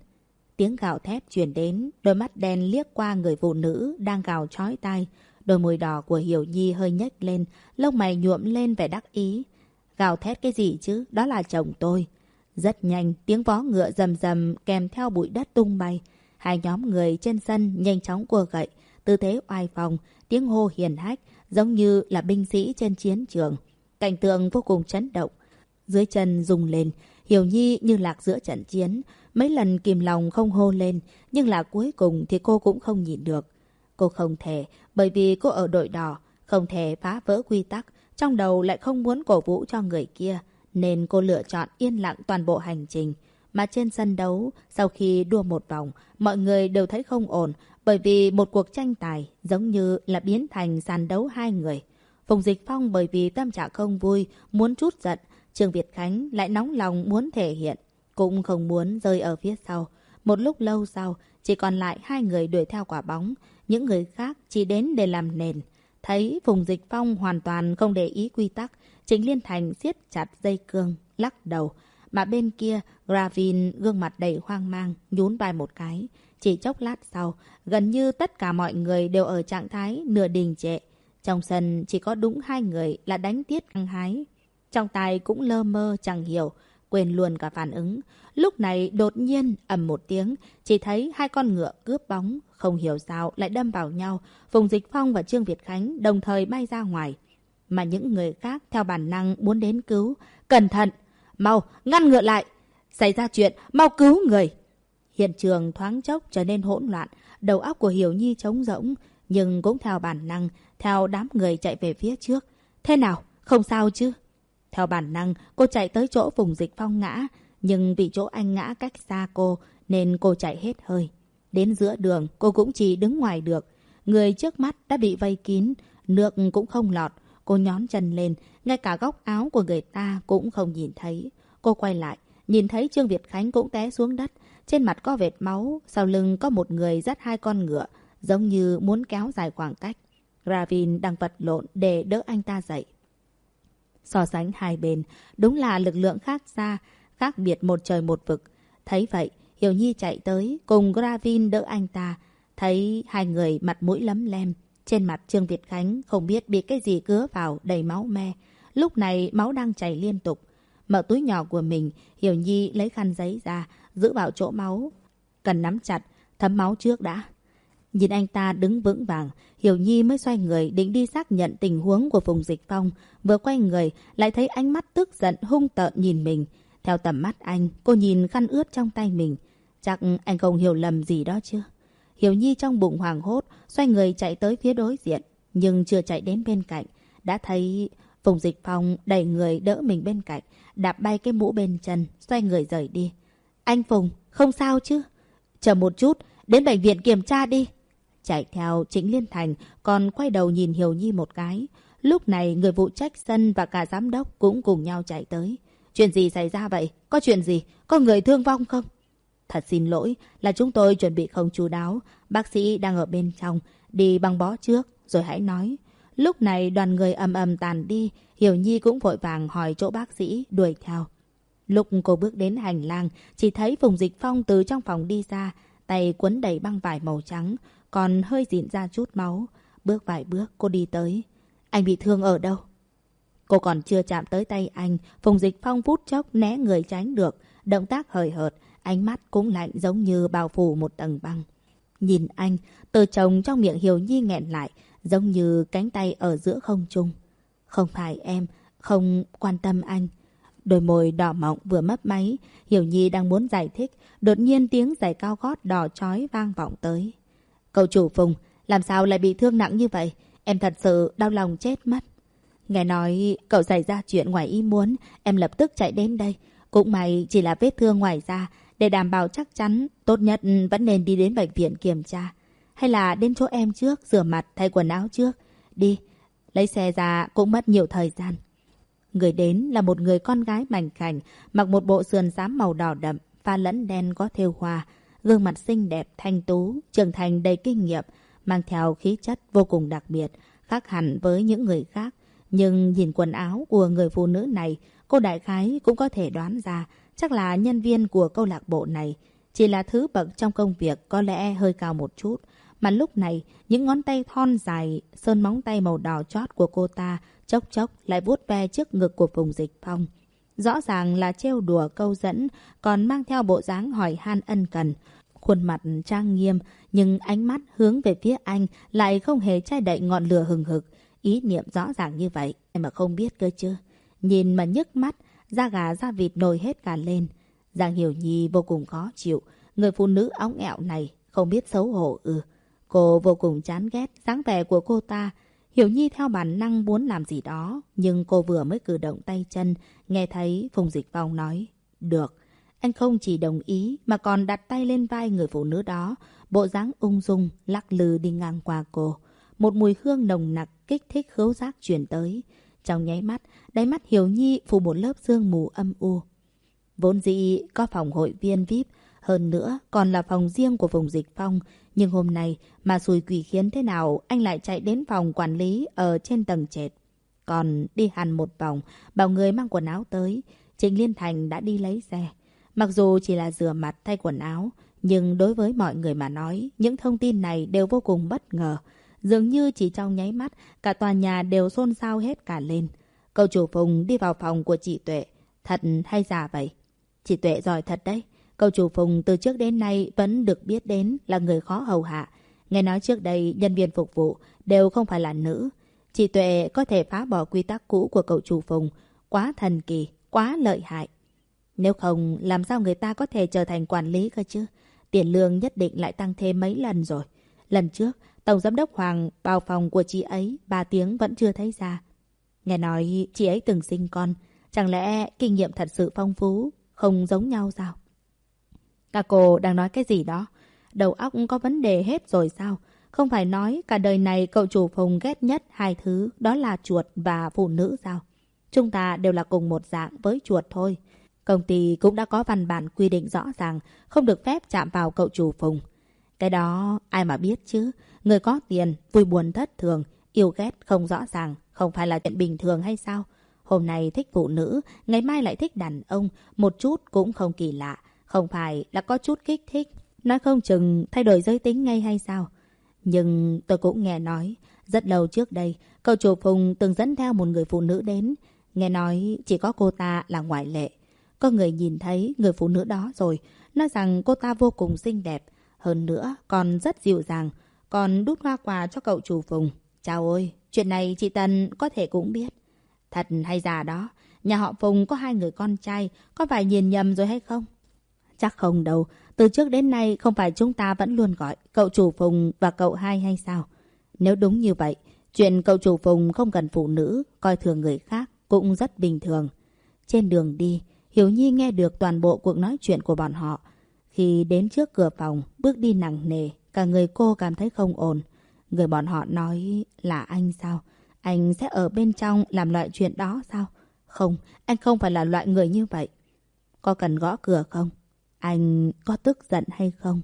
Tiếng gào thét truyền đến, đôi mắt đen liếc qua người phụ nữ đang gào chói tai. Đôi môi đỏ của Hiểu Nhi hơi nhếch lên, lông mày nhuộm lên vẻ đắc ý. Gào thét cái gì chứ, đó là chồng tôi. Rất nhanh, tiếng vó ngựa rầm rầm kèm theo bụi đất tung bay. Hai nhóm người trên sân nhanh chóng cua gậy, tư thế oai phòng, tiếng hô hiền hách, giống như là binh sĩ trên chiến trường. Cảnh tượng vô cùng chấn động. Dưới chân rung lên, Hiểu Nhi như lạc giữa trận chiến. Mấy lần kìm lòng không hô lên, nhưng là cuối cùng thì cô cũng không nhìn được. Cô không thể, bởi vì cô ở đội đỏ, không thể phá vỡ quy tắc, trong đầu lại không muốn cổ vũ cho người kia nên cô lựa chọn yên lặng toàn bộ hành trình. Mà trên sân đấu, sau khi đua một vòng, mọi người đều thấy không ổn bởi vì một cuộc tranh tài giống như là biến thành sàn đấu hai người. Phùng Dịch Phong bởi vì tâm trạng không vui, muốn chút giận, Trương Việt Khánh lại nóng lòng muốn thể hiện, cũng không muốn rơi ở phía sau. Một lúc lâu sau, chỉ còn lại hai người đuổi theo quả bóng, những người khác chỉ đến để làm nền. Thấy Phùng Dịch Phong hoàn toàn không để ý quy tắc, Trịnh Liên Thành siết chặt dây cương, lắc đầu. Mà bên kia, Gravin gương mặt đầy hoang mang, nhún vai một cái. Chỉ chốc lát sau, gần như tất cả mọi người đều ở trạng thái nửa đình trệ. Trong sân chỉ có đúng hai người là đánh tiết căng hái. Trong tay cũng lơ mơ chẳng hiểu, quên luôn cả phản ứng. Lúc này đột nhiên ầm một tiếng, chỉ thấy hai con ngựa cướp bóng, không hiểu sao lại đâm vào nhau. Phùng Dịch Phong và Trương Việt Khánh đồng thời bay ra ngoài mà những người khác theo bản năng muốn đến cứu. Cẩn thận! Mau, ngăn ngựa lại! Xảy ra chuyện, mau cứu người! Hiện trường thoáng chốc trở nên hỗn loạn, đầu óc của Hiểu Nhi trống rỗng, nhưng cũng theo bản năng, theo đám người chạy về phía trước. Thế nào? Không sao chứ? Theo bản năng, cô chạy tới chỗ vùng dịch phong ngã, nhưng vì chỗ anh ngã cách xa cô, nên cô chạy hết hơi. Đến giữa đường, cô cũng chỉ đứng ngoài được. Người trước mắt đã bị vây kín, nước cũng không lọt, Cô nhón chân lên, ngay cả góc áo của người ta cũng không nhìn thấy. Cô quay lại, nhìn thấy Trương Việt Khánh cũng té xuống đất. Trên mặt có vệt máu, sau lưng có một người dắt hai con ngựa, giống như muốn kéo dài khoảng cách. Ravin đang vật lộn để đỡ anh ta dậy. So sánh hai bên, đúng là lực lượng khác xa, khác biệt một trời một vực. Thấy vậy, Hiểu Nhi chạy tới, cùng Gravin đỡ anh ta. Thấy hai người mặt mũi lấm lem, trên mặt Trương Việt Khánh không biết bị cái gì cứa vào đầy máu me. Lúc này máu đang chảy liên tục. Mở túi nhỏ của mình, Hiểu Nhi lấy khăn giấy ra, giữ vào chỗ máu. Cần nắm chặt, thấm máu trước đã. Nhìn anh ta đứng vững vàng, Hiểu Nhi mới xoay người định đi xác nhận tình huống của Phùng Dịch Phong. Vừa quay người, lại thấy ánh mắt tức giận hung tợn nhìn mình. Theo tầm mắt anh, cô nhìn khăn ướt trong tay mình. Chắc anh không hiểu lầm gì đó chưa Hiểu Nhi trong bụng hoàng hốt, xoay người chạy tới phía đối diện. Nhưng chưa chạy đến bên cạnh, đã thấy Phùng Dịch Phong đẩy người đỡ mình bên cạnh, đạp bay cái mũ bên chân, xoay người rời đi. Anh Phùng, không sao chứ? Chờ một chút, đến bệnh viện kiểm tra đi. Chạy theo Trịnh Liên Thành, còn quay đầu nhìn Hiểu Nhi một cái. Lúc này người phụ trách sân và cả giám đốc cũng cùng nhau chạy tới. Chuyện gì xảy ra vậy? Có chuyện gì? Có người thương vong không? Thật xin lỗi là chúng tôi chuẩn bị không chú đáo. Bác sĩ đang ở bên trong. Đi băng bó trước, rồi hãy nói. Lúc này đoàn người ầm ầm tàn đi. Hiểu Nhi cũng vội vàng hỏi chỗ bác sĩ, đuổi theo. Lúc cô bước đến hành lang, chỉ thấy Phùng Dịch Phong từ trong phòng đi ra, tay quấn đầy băng vải màu trắng, còn hơi dịn ra chút máu. Bước vài bước cô đi tới. Anh bị thương ở đâu? Cô còn chưa chạm tới tay anh, Phùng Dịch Phong phút chốc né người tránh được. Động tác hời hợt, ánh mắt cũng lạnh giống như bao phủ một tầng băng. Nhìn anh, từ chồng trong miệng Hiểu Nhi nghẹn lại, giống như cánh tay ở giữa không trung. Không phải em, không quan tâm anh. Đôi môi đỏ mọng vừa mấp máy, Hiểu Nhi đang muốn giải thích, đột nhiên tiếng giày cao gót đỏ chói vang vọng tới. Cậu chủ Phùng, làm sao lại bị thương nặng như vậy? Em thật sự đau lòng chết mất. Nghe nói cậu xảy ra chuyện ngoài ý muốn, em lập tức chạy đến đây. Cũng may chỉ là vết thương ngoài da, để đảm bảo chắc chắn, tốt nhất vẫn nên đi đến bệnh viện kiểm tra. Hay là đến chỗ em trước, rửa mặt, thay quần áo trước. Đi, lấy xe ra cũng mất nhiều thời gian. Người đến là một người con gái mảnh khảnh, mặc một bộ sườn xám màu đỏ đậm, pha lẫn đen có thêu hoa. Gương mặt xinh đẹp, thanh tú, trưởng thành đầy kinh nghiệm, mang theo khí chất vô cùng đặc biệt, khác hẳn với những người khác. Nhưng nhìn quần áo của người phụ nữ này, cô đại khái cũng có thể đoán ra chắc là nhân viên của câu lạc bộ này. Chỉ là thứ bậc trong công việc có lẽ hơi cao một chút. Mà lúc này, những ngón tay thon dài, sơn móng tay màu đỏ chót của cô ta chốc chốc lại vuốt ve trước ngực của vùng dịch phong. Rõ ràng là trêu đùa câu dẫn, còn mang theo bộ dáng hỏi han ân cần. Khuôn mặt trang nghiêm, nhưng ánh mắt hướng về phía anh lại không hề che đậy ngọn lửa hừng hực. Ý niệm rõ ràng như vậy, em mà không biết cơ chứ. Nhìn mà nhức mắt, da gà da vịt nồi hết cả lên. Giang Hiểu Nhi vô cùng khó chịu. Người phụ nữ óng ẹo này không biết xấu hổ ư. Cô vô cùng chán ghét dáng vẻ của cô ta. Hiểu Nhi theo bản năng muốn làm gì đó. Nhưng cô vừa mới cử động tay chân, nghe thấy Phùng Dịch Phong nói. Được. Anh không chỉ đồng ý mà còn đặt tay lên vai người phụ nữ đó. Bộ dáng ung dung, lắc lư đi ngang qua cô. Một mùi hương nồng nặc kích thích khứu giác truyền tới. Trong nháy mắt, đáy mắt Hiểu Nhi phủ một lớp sương mù âm u. Vốn dĩ có phòng hội viên VIP, hơn nữa còn là phòng riêng của vùng dịch phong. Nhưng hôm nay mà xùi quỷ khiến thế nào anh lại chạy đến phòng quản lý ở trên tầng trệt. Còn đi hẳn một vòng, bảo người mang quần áo tới. Trình Liên Thành đã đi lấy xe. Mặc dù chỉ là rửa mặt thay quần áo, nhưng đối với mọi người mà nói, những thông tin này đều vô cùng bất ngờ. Dường như chỉ trong nháy mắt, cả tòa nhà đều xôn xao hết cả lên. Cậu chủ Phùng đi vào phòng của chị Tuệ. Thật hay giả vậy? Chị Tuệ giỏi thật đấy. Cậu chủ Phùng từ trước đến nay vẫn được biết đến là người khó hầu hạ. Nghe nói trước đây nhân viên phục vụ đều không phải là nữ. Chị Tuệ có thể phá bỏ quy tắc cũ của cậu chủ Phùng. Quá thần kỳ, quá lợi hại. Nếu không, làm sao người ta có thể trở thành quản lý cơ chứ? Tiền lương nhất định lại tăng thêm mấy lần rồi. Lần trước, Tổng Giám đốc Hoàng vào phòng của chị ấy ba tiếng vẫn chưa thấy ra. Nghe nói chị ấy từng sinh con. Chẳng lẽ kinh nghiệm thật sự phong phú, không giống nhau sao? Các cô đang nói cái gì đó? Đầu óc có vấn đề hết rồi sao? Không phải nói cả đời này cậu chủ phùng ghét nhất hai thứ đó là chuột và phụ nữ sao? Chúng ta đều là cùng một dạng với chuột thôi. Công ty cũng đã có văn bản quy định rõ ràng không được phép chạm vào cậu chủ phùng. Cái đó ai mà biết chứ. Người có tiền, vui buồn thất thường, yêu ghét không rõ ràng, không phải là chuyện bình thường hay sao? Hôm nay thích phụ nữ, ngày mai lại thích đàn ông, một chút cũng không kỳ lạ. Không phải là có chút kích thích, nói không chừng thay đổi giới tính ngay hay sao? Nhưng tôi cũng nghe nói, rất lâu trước đây, cậu chủ Phùng từng dẫn theo một người phụ nữ đến. Nghe nói chỉ có cô ta là ngoại lệ. Có người nhìn thấy người phụ nữ đó rồi, nói rằng cô ta vô cùng xinh đẹp. Hơn nữa, còn rất dịu dàng, còn đút hoa quà cho cậu chủ Phùng. Chào ôi chuyện này chị tân có thể cũng biết. Thật hay giả đó, nhà họ Phùng có hai người con trai, có phải nhìn nhầm rồi hay không? Chắc không đâu. Từ trước đến nay không phải chúng ta vẫn luôn gọi cậu chủ Phùng và cậu hai hay sao? Nếu đúng như vậy, chuyện cậu chủ Phùng không cần phụ nữ, coi thường người khác cũng rất bình thường. Trên đường đi, Hiểu Nhi nghe được toàn bộ cuộc nói chuyện của bọn họ. Khi đến trước cửa phòng, bước đi nặng nề, cả người cô cảm thấy không ổn. Người bọn họ nói là anh sao? Anh sẽ ở bên trong làm loại chuyện đó sao? Không, anh không phải là loại người như vậy. Có cần gõ cửa không? Anh có tức giận hay không?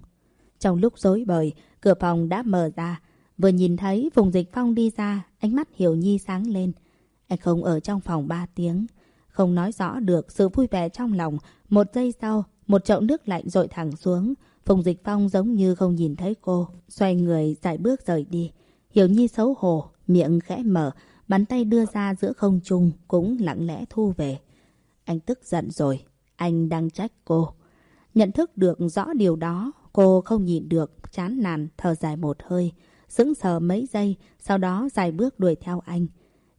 Trong lúc dối bời, cửa phòng đã mở ra. Vừa nhìn thấy vùng Dịch Phong đi ra, ánh mắt Hiểu Nhi sáng lên. Anh không ở trong phòng ba tiếng. Không nói rõ được sự vui vẻ trong lòng. Một giây sau, một chậu nước lạnh rội thẳng xuống. Phùng Dịch Phong giống như không nhìn thấy cô. Xoay người dài bước rời đi. Hiểu Nhi xấu hổ, miệng khẽ mở. Bàn tay đưa ra giữa không trung cũng lặng lẽ thu về. Anh tức giận rồi. Anh đang trách cô. Nhận thức được rõ điều đó, cô không nhịn được, chán nản, thở dài một hơi. Sững sờ mấy giây, sau đó dài bước đuổi theo anh.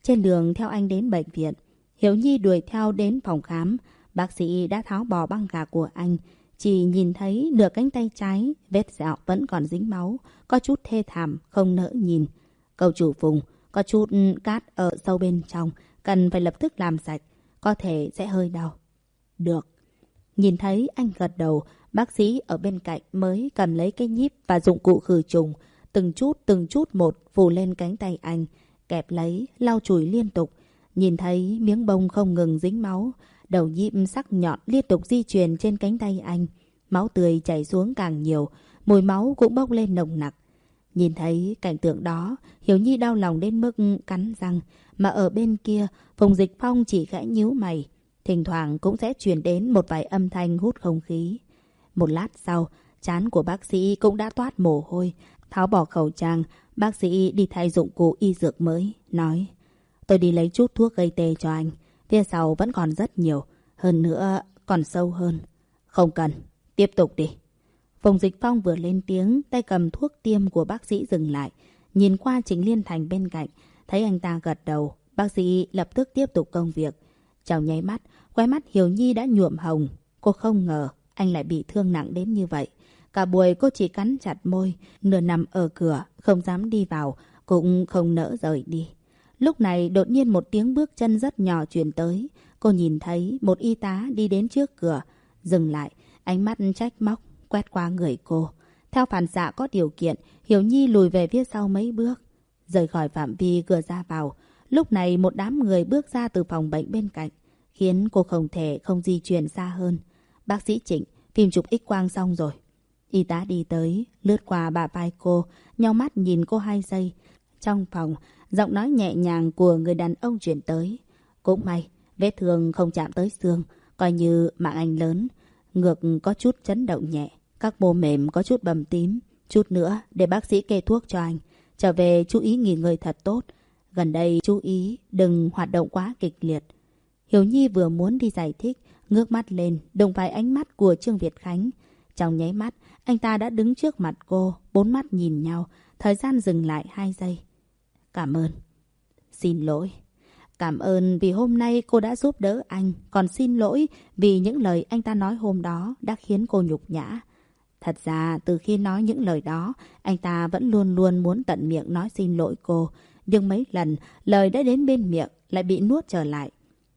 Trên đường theo anh đến bệnh viện, Hiểu Nhi đuổi theo đến phòng khám. Bác sĩ đã tháo bỏ băng gạc của anh. Chỉ nhìn thấy nửa cánh tay trái, vết sẹo vẫn còn dính máu, có chút thê thảm, không nỡ nhìn. Cầu chủ vùng, có chút cát ở sâu bên trong, cần phải lập tức làm sạch, có thể sẽ hơi đau. Được. Nhìn thấy anh gật đầu, bác sĩ ở bên cạnh mới cầm lấy cái nhíp và dụng cụ khử trùng, từng chút từng chút một phủ lên cánh tay anh, kẹp lấy, lau chùi liên tục. Nhìn thấy miếng bông không ngừng dính máu, đầu nhíp sắc nhọn liên tục di chuyển trên cánh tay anh. Máu tươi chảy xuống càng nhiều, mùi máu cũng bốc lên nồng nặc. Nhìn thấy cảnh tượng đó, Hiểu Nhi đau lòng đến mức cắn răng, mà ở bên kia, Phùng Dịch Phong chỉ khẽ nhíu mày. Thỉnh thoảng cũng sẽ truyền đến một vài âm thanh hút không khí. Một lát sau, chán của bác sĩ cũng đã toát mồ hôi. Tháo bỏ khẩu trang, bác sĩ đi thay dụng cụ y dược mới, nói Tôi đi lấy chút thuốc gây tê cho anh. Phía sau vẫn còn rất nhiều, hơn nữa còn sâu hơn. Không cần, tiếp tục đi. Phùng Dịch Phong vừa lên tiếng, tay cầm thuốc tiêm của bác sĩ dừng lại. Nhìn qua chính Liên Thành bên cạnh, thấy anh ta gật đầu, bác sĩ lập tức tiếp tục công việc. Trong nháy mắt, quay mắt Hiểu Nhi đã nhuộm hồng. Cô không ngờ anh lại bị thương nặng đến như vậy. Cả buổi cô chỉ cắn chặt môi, nửa nằm ở cửa, không dám đi vào, cũng không nỡ rời đi. Lúc này đột nhiên một tiếng bước chân rất nhỏ truyền tới. Cô nhìn thấy một y tá đi đến trước cửa, dừng lại, ánh mắt trách móc, quét qua người cô. Theo phản xạ có điều kiện, Hiểu Nhi lùi về phía sau mấy bước, rời khỏi phạm vi cửa ra vào. Lúc này một đám người bước ra từ phòng bệnh bên cạnh, khiến cô không thể không di chuyển xa hơn. Bác sĩ Trịnh, phim chụp x-quang xong rồi. Y tá đi tới, lướt qua bà vai cô, nhau mắt nhìn cô hai giây. Trong phòng, giọng nói nhẹ nhàng của người đàn ông chuyển tới. Cũng may, vết thương không chạm tới xương, coi như mạng anh lớn. Ngược có chút chấn động nhẹ, các mô mềm có chút bầm tím. Chút nữa để bác sĩ kê thuốc cho anh. Trở về chú ý nghỉ ngơi thật tốt. Gần đây chú ý đừng hoạt động quá kịch liệt. Hiểu Nhi vừa muốn đi giải thích, ngước mắt lên, đồng phải ánh mắt của Trương Việt Khánh. Trong nháy mắt, anh ta đã đứng trước mặt cô, bốn mắt nhìn nhau, thời gian dừng lại hai giây. Cảm ơn. Xin lỗi. Cảm ơn vì hôm nay cô đã giúp đỡ anh, còn xin lỗi vì những lời anh ta nói hôm đó đã khiến cô nhục nhã. Thật ra, từ khi nói những lời đó, anh ta vẫn luôn luôn muốn tận miệng nói xin lỗi cô. Nhưng mấy lần, lời đã đến bên miệng lại bị nuốt trở lại.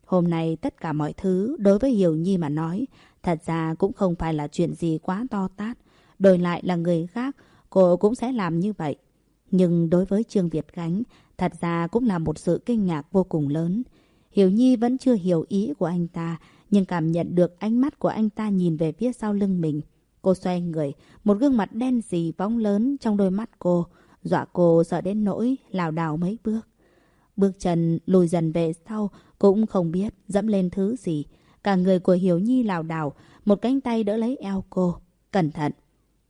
Hôm nay tất cả mọi thứ đối với Hiểu Nhi mà nói, thật ra cũng không phải là chuyện gì quá to tát. Đổi lại là người khác, cô cũng sẽ làm như vậy. Nhưng đối với Trương Việt Khánh, thật ra cũng là một sự kinh ngạc vô cùng lớn. Hiểu Nhi vẫn chưa hiểu ý của anh ta, nhưng cảm nhận được ánh mắt của anh ta nhìn về phía sau lưng mình. Cô xoay người, một gương mặt đen xì bóng lớn trong đôi mắt cô, dọa cô sợ đến nỗi lảo đảo mấy bước. Bước chân lùi dần về sau, cũng không biết dẫm lên thứ gì. Cả người của Hiểu Nhi lảo đảo, một cánh tay đỡ lấy eo cô. Cẩn thận!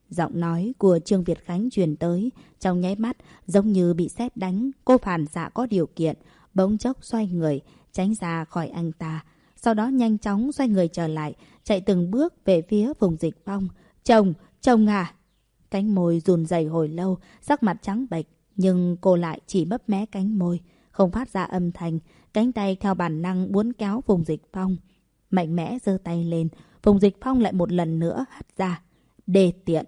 Giọng nói của Trương Việt Khánh truyền tới, trong nháy mắt giống như bị sét đánh, cô phản xạ có điều kiện, bỗng chốc xoay người, tránh ra khỏi anh ta. Sau đó nhanh chóng xoay người trở lại, chạy từng bước về phía vùng dịch phong. Chồng, chồng à! Cánh môi run rẩy hồi lâu, sắc mặt trắng bệch, nhưng cô lại chỉ bấp mé cánh môi, không phát ra âm thanh, cánh tay theo bản năng muốn kéo vùng dịch phong. Mạnh mẽ giơ tay lên, vùng Dịch Phong lại một lần nữa hắt ra. Đề tiện.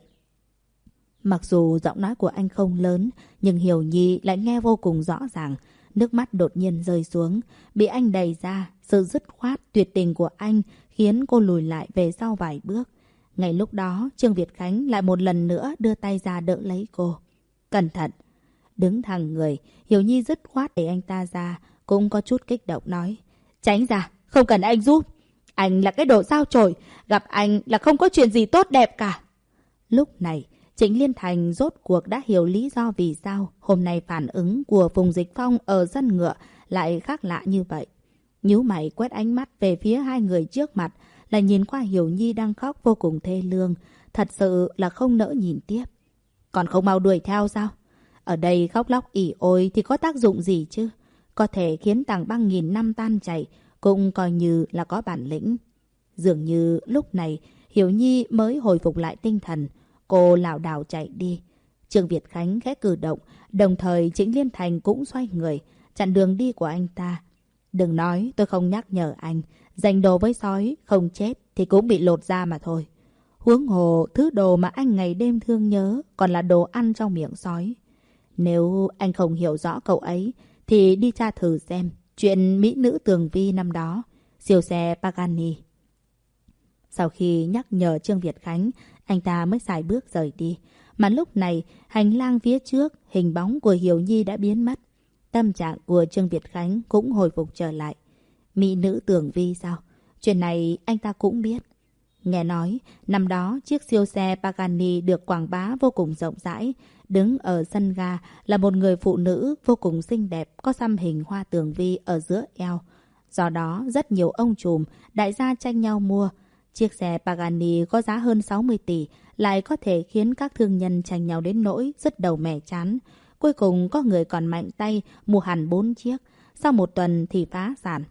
Mặc dù giọng nói của anh không lớn, nhưng Hiểu Nhi lại nghe vô cùng rõ ràng. Nước mắt đột nhiên rơi xuống, bị anh đẩy ra. Sự dứt khoát, tuyệt tình của anh khiến cô lùi lại về sau vài bước. Ngay lúc đó, Trương Việt Khánh lại một lần nữa đưa tay ra đỡ lấy cô. Cẩn thận! Đứng thẳng người, Hiểu Nhi dứt khoát để anh ta ra, cũng có chút kích động nói. Tránh ra, không cần anh giúp. Anh là cái đồ sao trổi, gặp anh là không có chuyện gì tốt đẹp cả. Lúc này, Trịnh Liên Thành rốt cuộc đã hiểu lý do vì sao hôm nay phản ứng của Phùng Dịch Phong ở dân ngựa lại khác lạ như vậy. Nhíu mày quét ánh mắt về phía hai người trước mặt, là nhìn qua Hiểu Nhi đang khóc vô cùng thê lương. Thật sự là không nỡ nhìn tiếp. Còn không mau đuổi theo sao? Ở đây khóc lóc ỉ ôi thì có tác dụng gì chứ? Có thể khiến tàng băng nghìn năm tan chảy, cũng coi như là có bản lĩnh. Dường như lúc này Hiểu Nhi mới hồi phục lại tinh thần. Cô lảo đảo chạy đi. Trương Việt Khánh khẽ cử động, đồng thời Trịnh Liên Thành cũng xoay người, chặn đường đi của anh ta. Đừng nói tôi không nhắc nhở anh, giành đồ với sói, không chết thì cũng bị lột ra mà thôi. Huống hồ, thứ đồ mà anh ngày đêm thương nhớ còn là đồ ăn trong miệng sói. Nếu anh không hiểu rõ cậu ấy, thì đi tra thử xem chuyện mỹ nữ tường vi năm đó, siêu xe Pagani. Sau khi nhắc nhở Trương Việt Khánh, anh ta mới xài bước rời đi. Mà lúc này, hành lang phía trước, hình bóng của Hiểu Nhi đã biến mất. Tâm trạng của Trương Việt Khánh cũng hồi phục trở lại. Mỹ nữ tưởng vi sao? Chuyện này anh ta cũng biết. Nghe nói, năm đó chiếc siêu xe Pagani được quảng bá vô cùng rộng rãi. Đứng ở sân ga là một người phụ nữ vô cùng xinh đẹp có xăm hình hoa tường vi ở giữa eo. Do đó, rất nhiều ông trùm, đại gia tranh nhau mua. Chiếc xe Pagani có giá hơn 60 tỷ, lại có thể khiến các thương nhân tranh nhau đến nỗi rất đầu mẻ chán. Cuối cùng có người còn mạnh tay mua hẳn 4 chiếc, sau một tuần thì phá sản.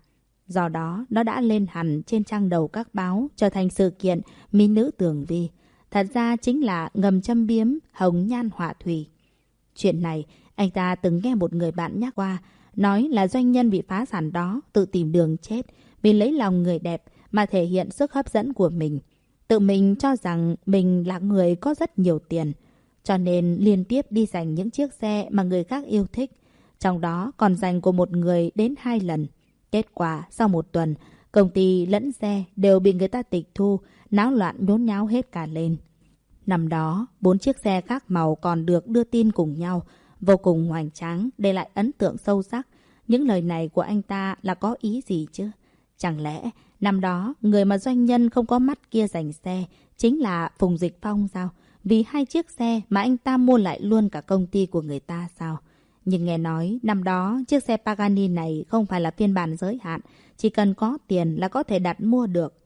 Do đó, nó đã lên hẳn trên trang đầu các báo, trở thành sự kiện Mỹ nữ tường vi. Thật ra chính là ngầm châm biếm hồng nhan họa thủy. Chuyện này, anh ta từng nghe một người bạn nhắc qua, nói là doanh nhân bị phá sản đó tự tìm đường chết vì lấy lòng người đẹp mà thể hiện sức hấp dẫn của mình. Tự mình cho rằng mình là người có rất nhiều tiền, cho nên liên tiếp đi giành những chiếc xe mà người khác yêu thích. Trong đó còn giành của một người đến hai lần. Kết quả, sau một tuần, công ty lẫn xe đều bị người ta tịch thu, náo loạn nhốn nháo hết cả lên. Năm đó, bốn chiếc xe khác màu còn được đưa tin cùng nhau, vô cùng hoành tráng, để lại ấn tượng sâu sắc. Những lời này của anh ta là có ý gì chứ? Chẳng lẽ, năm đó, người mà doanh nhân không có mắt kia giành xe, chính là Phùng Dịch Phong sao? Vì hai chiếc xe mà anh ta mua lại luôn cả công ty của người ta sao? Nhưng nghe nói, năm đó, chiếc xe Pagani này không phải là phiên bản giới hạn, chỉ cần có tiền là có thể đặt mua được.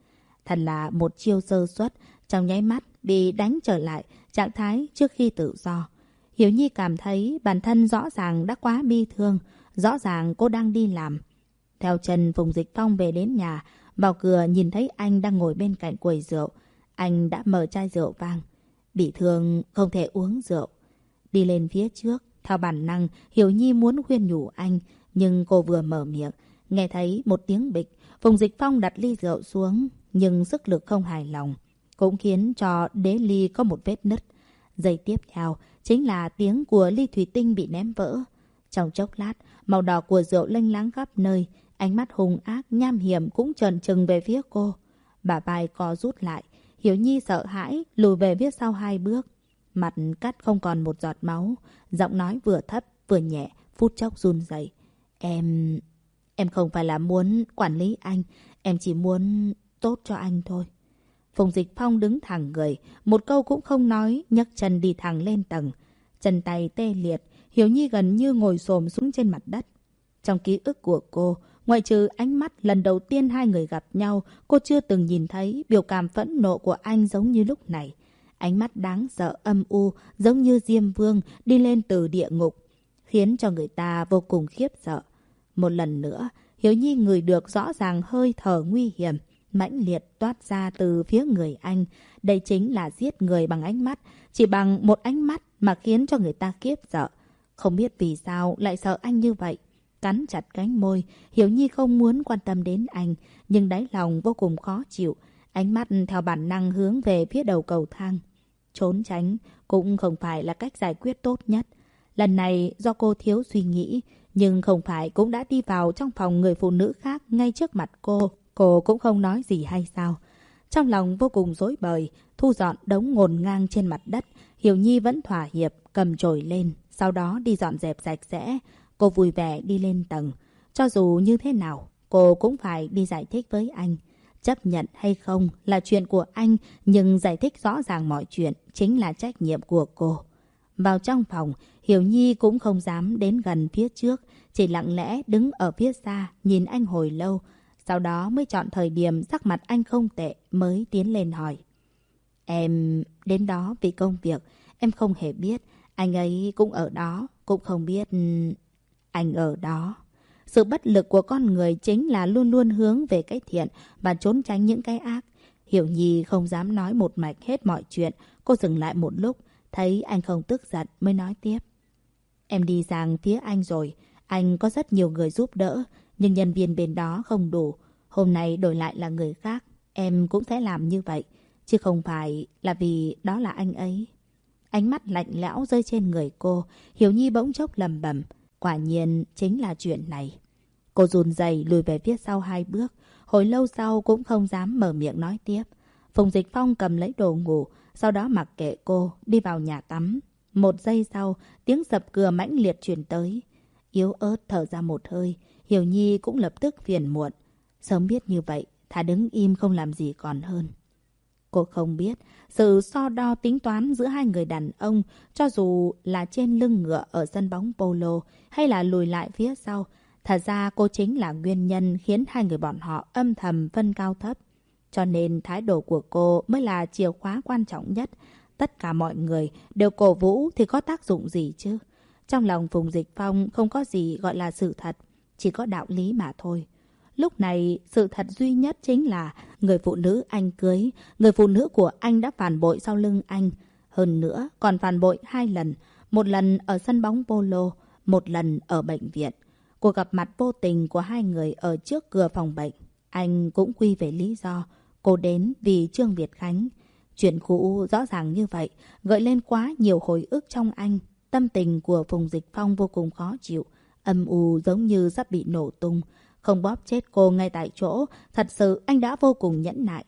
Thật là một chiêu sơ suất, trong nháy mắt bị đánh trở lại trạng thái trước khi tự do. Hiểu Nhi cảm thấy bản thân rõ ràng đã quá bi thương, rõ ràng cô đang đi làm. Theo Trần Phùng Dịch Phong về đến nhà, vào cửa nhìn thấy anh đang ngồi bên cạnh quầy rượu. Anh đã mở chai rượu vang. Bị thương không thể uống rượu. Đi lên phía trước, theo bản năng, Hiểu Nhi muốn khuyên nhủ anh, nhưng cô vừa mở miệng, nghe thấy một tiếng bịch, Phùng Dịch Phong đặt ly rượu xuống, nhưng sức lực không hài lòng, cũng khiến cho đế ly có một vết nứt. Giây tiếp theo chính là tiếng của ly thủy tinh bị ném vỡ. Trong chốc lát, màu đỏ của rượu lênh láng khắp nơi, ánh mắt hung ác, nham hiểm cũng trần trừng về phía cô. Bà bài co rút lại, hiếu Nhi sợ hãi, lùi về phía sau hai bước. Mặt cắt không còn một giọt máu, giọng nói vừa thấp vừa nhẹ, phút chốc run rẩy. Em... em không phải là muốn quản lý anh, em chỉ muốn tốt cho anh thôi. Phùng Dịch Phong đứng thẳng người, một câu cũng không nói, nhấc chân đi thẳng lên tầng. Chân tay tê liệt, hiếu Nhi gần như ngồi xổm xuống trên mặt đất. Trong ký ức của cô, ngoại trừ ánh mắt lần đầu tiên hai người gặp nhau, cô chưa từng nhìn thấy biểu cảm phẫn nộ của anh giống như lúc này. Ánh mắt đáng sợ âm u giống như Diêm Vương đi lên từ địa ngục, khiến cho người ta vô cùng khiếp sợ. Một lần nữa, Hiếu Nhi người được rõ ràng hơi thở nguy hiểm, mãnh liệt toát ra từ phía người anh. Đây chính là giết người bằng ánh mắt, chỉ bằng một ánh mắt mà khiến cho người ta khiếp sợ. Không biết vì sao lại sợ anh như vậy. Cắn chặt cánh môi, Hiểu Nhi không muốn quan tâm đến anh, nhưng đáy lòng vô cùng khó chịu. Ánh mắt theo bản năng hướng về phía đầu cầu thang. Trốn tránh cũng không phải là cách giải quyết tốt nhất. Lần này do cô thiếu suy nghĩ, nhưng không phải cũng đã đi vào trong phòng người phụ nữ khác ngay trước mặt cô. Cô cũng không nói gì hay sao. Trong lòng vô cùng rối bời, thu dọn đống ngồn ngang trên mặt đất. Hiểu Nhi vẫn thỏa hiệp, cầm chổi lên, sau đó đi dọn dẹp sạch sẽ. Cô vui vẻ đi lên tầng. Cho dù như thế nào, cô cũng phải đi giải thích với anh. Chấp nhận hay không là chuyện của anh, nhưng giải thích rõ ràng mọi chuyện chính là trách nhiệm của cô. Vào trong phòng, Hiểu Nhi cũng không dám đến gần phía trước, chỉ lặng lẽ đứng ở phía xa, nhìn anh hồi lâu. Sau đó mới chọn thời điểm sắc mặt anh không tệ mới tiến lên hỏi. Em đến đó vì công việc, em không hề biết. Anh ấy cũng ở đó, cũng không biết anh ở đó. Sự bất lực của con người chính là luôn luôn hướng về cái thiện và trốn tránh những cái ác. Hiểu Nhi không dám nói một mạch hết mọi chuyện. Cô dừng lại một lúc, thấy anh không tức giận mới nói tiếp. Em đi sang phía anh rồi. Anh có rất nhiều người giúp đỡ, nhưng nhân viên bên đó không đủ. Hôm nay đổi lại là người khác. Em cũng sẽ làm như vậy. Chứ không phải là vì đó là anh ấy. Ánh mắt lạnh lẽo rơi trên người cô. Hiểu Nhi bỗng chốc lầm bầm. Quả nhiên chính là chuyện này. Cô run rẩy lùi về phía sau hai bước. Hồi lâu sau cũng không dám mở miệng nói tiếp. Phùng Dịch Phong cầm lấy đồ ngủ, sau đó mặc kệ cô, đi vào nhà tắm. Một giây sau, tiếng sập cửa mãnh liệt truyền tới. Yếu ớt thở ra một hơi, Hiểu Nhi cũng lập tức phiền muộn. Sớm biết như vậy, thà đứng im không làm gì còn hơn. Cô không biết, sự so đo tính toán giữa hai người đàn ông, cho dù là trên lưng ngựa ở sân bóng polo hay là lùi lại phía sau, thật ra cô chính là nguyên nhân khiến hai người bọn họ âm thầm phân cao thấp. Cho nên thái độ của cô mới là chìa khóa quan trọng nhất. Tất cả mọi người đều cổ vũ thì có tác dụng gì chứ? Trong lòng Phùng Dịch Phong không có gì gọi là sự thật, chỉ có đạo lý mà thôi. Lúc này, sự thật duy nhất chính là người phụ nữ anh cưới, người phụ nữ của anh đã phản bội sau lưng anh. Hơn nữa, còn phản bội hai lần. Một lần ở sân bóng polo, một lần ở bệnh viện. Cuộc gặp mặt vô tình của hai người ở trước cửa phòng bệnh. Anh cũng quy về lý do. Cô đến vì Trương Việt Khánh. Chuyện cũ rõ ràng như vậy, gợi lên quá nhiều hồi ức trong anh. Tâm tình của Phùng Dịch Phong vô cùng khó chịu, âm u giống như sắp bị nổ tung. Không bóp chết cô ngay tại chỗ, thật sự anh đã vô cùng nhẫn nại.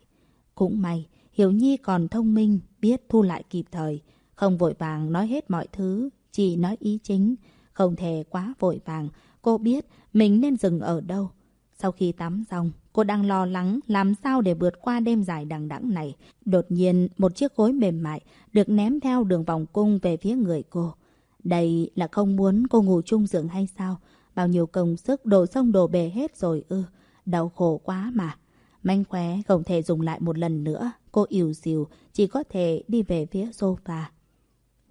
Cũng may, Hiểu Nhi còn thông minh, biết thu lại kịp thời. Không vội vàng nói hết mọi thứ, chỉ nói ý chính. Không thể quá vội vàng, cô biết mình nên dừng ở đâu. Sau khi tắm xong, cô đang lo lắng làm sao để vượt qua đêm dài đằng đẵng này. Đột nhiên, một chiếc gối mềm mại được ném theo đường vòng cung về phía người cô. Đây là không muốn cô ngủ chung giường hay sao? Bao nhiêu công sức đổ sông đổ bể hết rồi ư. Đau khổ quá mà. Manh khóe không thể dùng lại một lần nữa. Cô yếu xìu, chỉ có thể đi về phía sofa.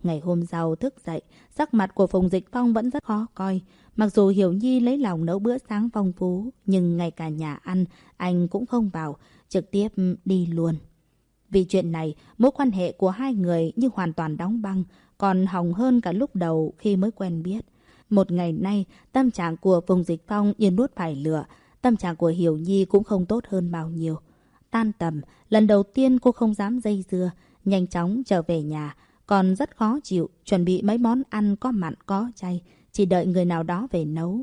Ngày hôm sau thức dậy, sắc mặt của Phùng Dịch Phong vẫn rất khó coi. Mặc dù Hiểu Nhi lấy lòng nấu bữa sáng phong phú, nhưng ngay cả nhà ăn, anh cũng không vào, trực tiếp đi luôn. Vì chuyện này, mối quan hệ của hai người như hoàn toàn đóng băng, còn hỏng hơn cả lúc đầu khi mới quen biết. Một ngày nay, tâm trạng của vùng Dịch Phong như nuốt phải lửa, tâm trạng của Hiểu Nhi cũng không tốt hơn bao nhiêu. Tan tầm, lần đầu tiên cô không dám dây dưa, nhanh chóng trở về nhà, còn rất khó chịu, chuẩn bị mấy món ăn có mặn có chay, chỉ đợi người nào đó về nấu.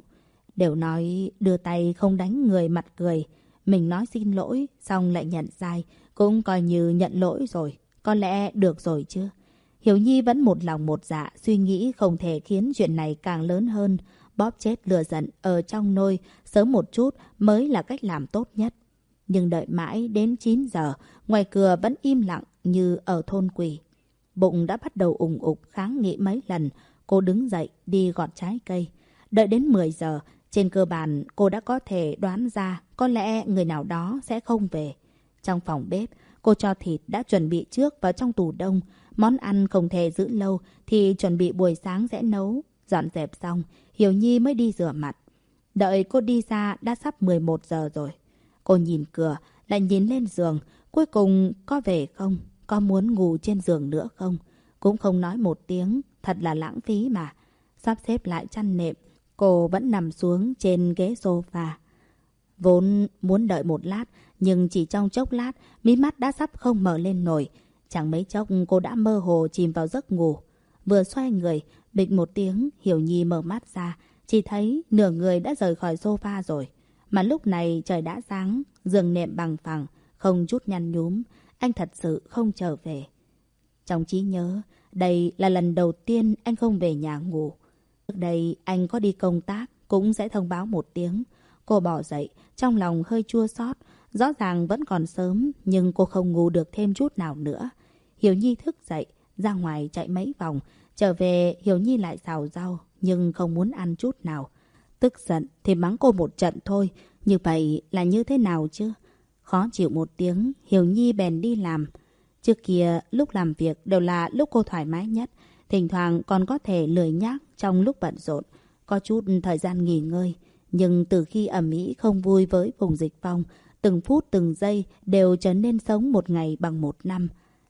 Đều nói đưa tay không đánh người mặt cười. Mình nói xin lỗi, xong lại nhận sai, cũng coi như nhận lỗi rồi. Có lẽ được rồi chưa Hiểu Nhi vẫn một lòng một dạ, suy nghĩ không thể khiến chuyện này càng lớn hơn. Bóp chết lừa giận ở trong nôi, sớm một chút mới là cách làm tốt nhất. Nhưng đợi mãi đến 9 giờ, ngoài cửa vẫn im lặng như ở thôn quỷ. Bụng đã bắt đầu ủng ục kháng nghị mấy lần, cô đứng dậy đi gọt trái cây. Đợi đến 10 giờ, trên cơ bản cô đã có thể đoán ra có lẽ người nào đó sẽ không về. Trong phòng bếp, cô cho thịt đã chuẩn bị trước vào trong tủ đông. Món ăn không thể giữ lâu thì chuẩn bị buổi sáng sẽ nấu. Dọn dẹp xong, Hiểu Nhi mới đi rửa mặt. Đợi cô đi ra đã sắp 11 giờ rồi. Cô nhìn cửa, lại nhìn lên giường. Cuối cùng có về không? Có muốn ngủ trên giường nữa không? Cũng không nói một tiếng, thật là lãng phí mà. Sắp xếp lại chăn nệm, cô vẫn nằm xuống trên ghế sofa. Vốn muốn đợi một lát, Nhưng chỉ trong chốc lát, mí mắt đã sắp không mở lên nổi. Chẳng mấy chốc cô đã mơ hồ chìm vào giấc ngủ. Vừa xoay người, bịch một tiếng, Hiểu Nhi mở mắt ra. Chỉ thấy nửa người đã rời khỏi sofa rồi. Mà lúc này trời đã sáng, giường nệm bằng phẳng, không chút nhăn nhúm. Anh thật sự không trở về. Trong trí nhớ, đây là lần đầu tiên anh không về nhà ngủ. Trước đây anh có đi công tác, cũng sẽ thông báo một tiếng. Cô bỏ dậy, trong lòng hơi chua xót. Rõ ràng vẫn còn sớm, nhưng cô không ngủ được thêm chút nào nữa. Hiểu Nhi thức dậy, ra ngoài chạy mấy vòng. Trở về, Hiểu Nhi lại xào rau, nhưng không muốn ăn chút nào. Tức giận thì mắng cô một trận thôi. Như vậy là như thế nào chứ? Khó chịu một tiếng, Hiểu Nhi bèn đi làm. Trước kia, lúc làm việc đều là lúc cô thoải mái nhất. Thỉnh thoảng còn có thể lười nhác trong lúc bận rộn. Có chút thời gian nghỉ ngơi. Nhưng từ khi ẩm Mỹ không vui với vùng dịch phong, từng phút từng giây đều trở nên sống một ngày bằng một năm.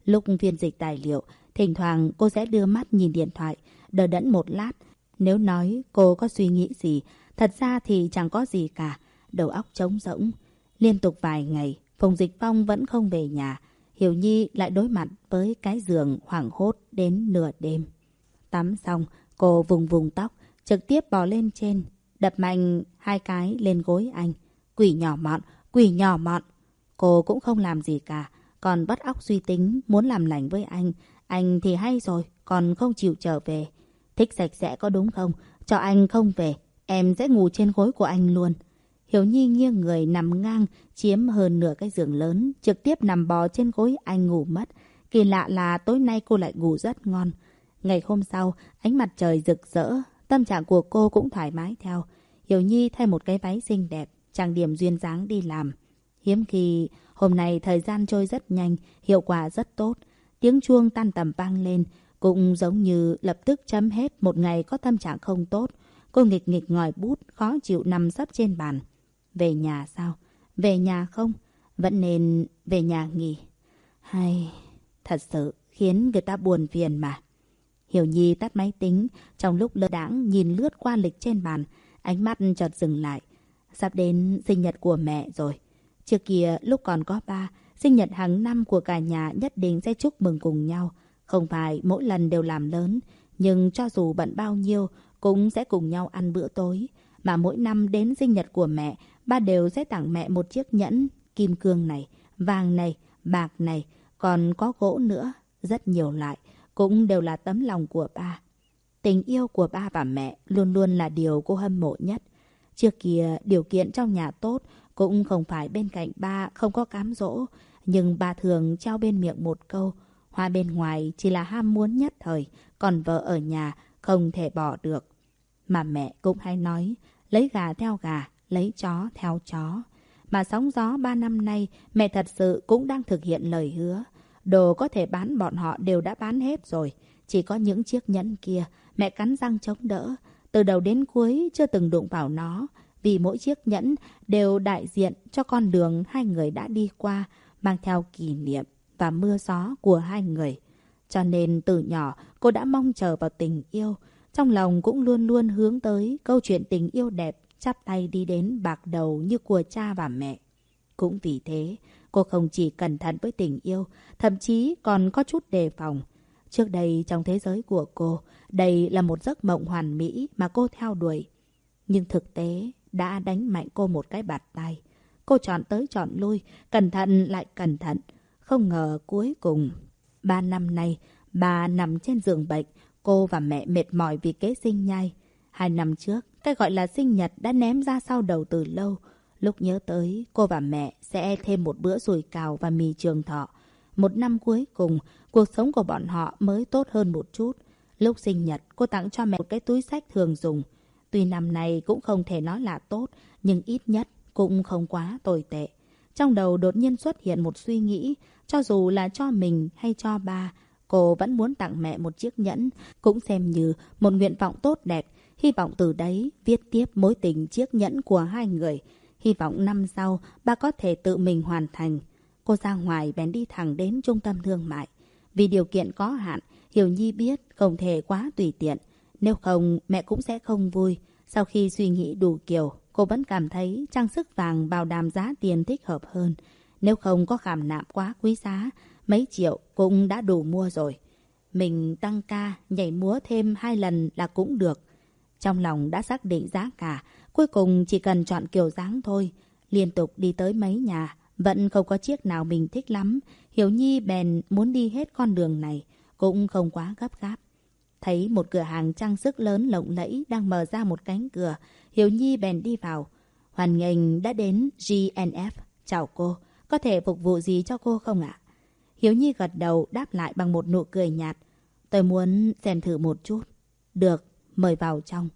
Lúc phiên dịch tài liệu, thỉnh thoảng cô sẽ đưa mắt nhìn điện thoại, đờ đẫn một lát. Nếu nói cô có suy nghĩ gì, thật ra thì chẳng có gì cả, đầu óc trống rỗng. Liên tục vài ngày, Phùng Dịch Phong vẫn không về nhà. Hiểu Nhi lại đối mặt với cái giường hoảng hốt đến nửa đêm. Tắm xong, cô vùng vùng tóc, trực tiếp bò lên trên, đập mạnh hai cái lên gối anh. Quỷ nhỏ mọn, quỷ nhỏ mọn. Cô cũng không làm gì cả, còn bắt óc suy tính muốn làm lành với anh. Anh thì hay rồi, còn không chịu trở về. Thích sạch sẽ có đúng không? Cho anh không về, em sẽ ngủ trên gối của anh luôn. hiếu Nhi nghiêng người nằm ngang, chiếm hơn nửa cái giường lớn, trực tiếp nằm bò trên gối anh ngủ mất. Kỳ lạ là tối nay cô lại ngủ rất ngon. Ngày hôm sau, ánh mặt trời rực rỡ, tâm trạng của cô cũng thoải mái theo. Hiểu Nhi thay một cái váy xinh đẹp, trang điểm duyên dáng đi làm. Hiếm khi, hôm nay thời gian trôi rất nhanh, hiệu quả rất tốt. Tiếng chuông tan tầm vang lên, cũng giống như lập tức chấm hết một ngày có tâm trạng không tốt. Cô nghịch nghịch ngòi bút, khó chịu nằm sấp trên bàn. Về nhà sao? Về nhà không? Vẫn nên về nhà nghỉ. Hay... Thật sự khiến người ta buồn phiền mà. Hiểu Nhi tắt máy tính, trong lúc lơ đãng nhìn lướt qua lịch trên bàn, ánh mắt chợt dừng lại. Sắp đến sinh nhật của mẹ rồi. Trước kia lúc còn có ba, sinh nhật hàng năm của cả nhà nhất định sẽ chúc mừng cùng nhau. Không phải mỗi lần đều làm lớn, nhưng cho dù bận bao nhiêu cũng sẽ cùng nhau ăn bữa tối. Mà mỗi năm đến sinh nhật của mẹ, ba đều sẽ tặng mẹ một chiếc nhẫn, kim cương này, vàng này, bạc này, còn có gỗ nữa, rất nhiều loại, cũng đều là tấm lòng của ba. Tình yêu của ba và mẹ luôn luôn là điều cô hâm mộ nhất. Trước kia, điều kiện trong nhà tốt, cũng không phải bên cạnh ba không có cám dỗ, nhưng ba thường trao bên miệng một câu, hoa bên ngoài chỉ là ham muốn nhất thời, còn vợ ở nhà không thể bỏ được. Mà mẹ cũng hay nói, lấy gà theo gà, lấy chó theo chó. Mà sóng gió ba năm nay, mẹ thật sự cũng đang thực hiện lời hứa. Đồ có thể bán bọn họ đều đã bán hết rồi. Chỉ có những chiếc nhẫn kia, mẹ cắn răng chống đỡ. Từ đầu đến cuối chưa từng đụng vào nó. Vì mỗi chiếc nhẫn đều đại diện cho con đường hai người đã đi qua, mang theo kỷ niệm và mưa gió của hai người. Cho nên từ nhỏ cô đã mong chờ vào tình yêu. Trong lòng cũng luôn luôn hướng tới câu chuyện tình yêu đẹp chắp tay đi đến bạc đầu như của cha và mẹ. Cũng vì thế, cô không chỉ cẩn thận với tình yêu, thậm chí còn có chút đề phòng. Trước đây trong thế giới của cô, đây là một giấc mộng hoàn mỹ mà cô theo đuổi. Nhưng thực tế đã đánh mạnh cô một cái bạt tay. Cô chọn tới chọn lui, cẩn thận lại cẩn thận. Không ngờ cuối cùng, ba năm nay, bà nằm trên giường bệnh, cô và mẹ mệt mỏi vì kế sinh nhai. Hai năm trước, cái gọi là sinh nhật đã ném ra sau đầu từ lâu. Lúc nhớ tới, cô và mẹ sẽ thêm một bữa rùi cào và mì trường thọ. Một năm cuối cùng, cuộc sống của bọn họ mới tốt hơn một chút. Lúc sinh nhật, cô tặng cho mẹ một cái túi sách thường dùng. Tuy năm nay cũng không thể nói là tốt, nhưng ít nhất cũng không quá tồi tệ. Trong đầu đột nhiên xuất hiện một suy nghĩ, cho dù là cho mình hay cho ba, cô vẫn muốn tặng mẹ một chiếc nhẫn, cũng xem như một nguyện vọng tốt đẹp Hy vọng từ đấy viết tiếp mối tình chiếc nhẫn của hai người. Hy vọng năm sau ba có thể tự mình hoàn thành. Cô ra ngoài bèn đi thẳng đến trung tâm thương mại. Vì điều kiện có hạn, Hiểu Nhi biết không thể quá tùy tiện. Nếu không, mẹ cũng sẽ không vui. Sau khi suy nghĩ đủ kiểu, cô vẫn cảm thấy trang sức vàng bảo đảm giá tiền thích hợp hơn. Nếu không có khảm nạm quá quý giá, mấy triệu cũng đã đủ mua rồi. Mình tăng ca, nhảy múa thêm hai lần là cũng được. Trong lòng đã xác định giá cả, cuối cùng chỉ cần chọn kiểu dáng thôi. Liên tục đi tới mấy nhà, vẫn không có chiếc nào mình thích lắm. Hiểu Nhi bèn muốn đi hết con đường này, cũng không quá gấp gáp. Thấy một cửa hàng trang sức lớn lộng lẫy đang mở ra một cánh cửa, Hiếu Nhi bèn đi vào. Hoàn nghênh đã đến GNF. Chào cô, có thể phục vụ gì cho cô không ạ? Hiếu Nhi gật đầu đáp lại bằng một nụ cười nhạt. Tôi muốn xem thử một chút. Được, mời vào trong.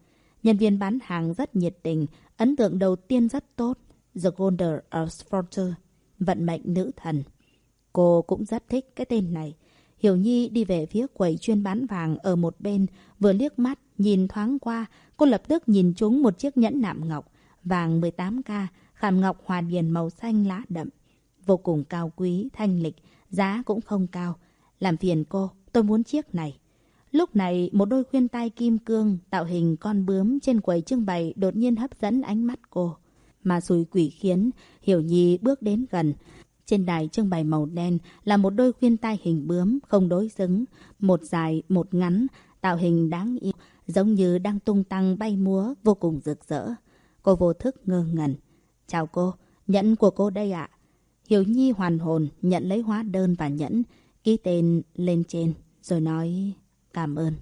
Nhân viên bán hàng rất nhiệt tình, ấn tượng đầu tiên rất tốt. The Golden Transporter, vận mệnh nữ thần. Cô cũng rất thích cái tên này. Hiểu Nhi đi về phía quầy chuyên bán vàng ở một bên, vừa liếc mắt, nhìn thoáng qua, cô lập tức nhìn trúng một chiếc nhẫn nạm ngọc, vàng 18K, khảm ngọc hòa điền màu xanh lá đậm. Vô cùng cao quý, thanh lịch, giá cũng không cao. Làm phiền cô, tôi muốn chiếc này. Lúc này, một đôi khuyên tai kim cương, tạo hình con bướm trên quầy trưng bày đột nhiên hấp dẫn ánh mắt cô. Mà xùi quỷ khiến, Hiểu Nhi bước đến gần. Trên đài trưng bày màu đen là một đôi khuyên tai hình bướm không đối xứng, một dài, một ngắn, tạo hình đáng yêu, giống như đang tung tăng bay múa vô cùng rực rỡ. Cô vô thức ngơ ngẩn. Chào cô, nhẫn của cô đây ạ. Hiểu Nhi hoàn hồn, nhận lấy hóa đơn và nhẫn, ký tên lên trên, rồi nói cảm ơn.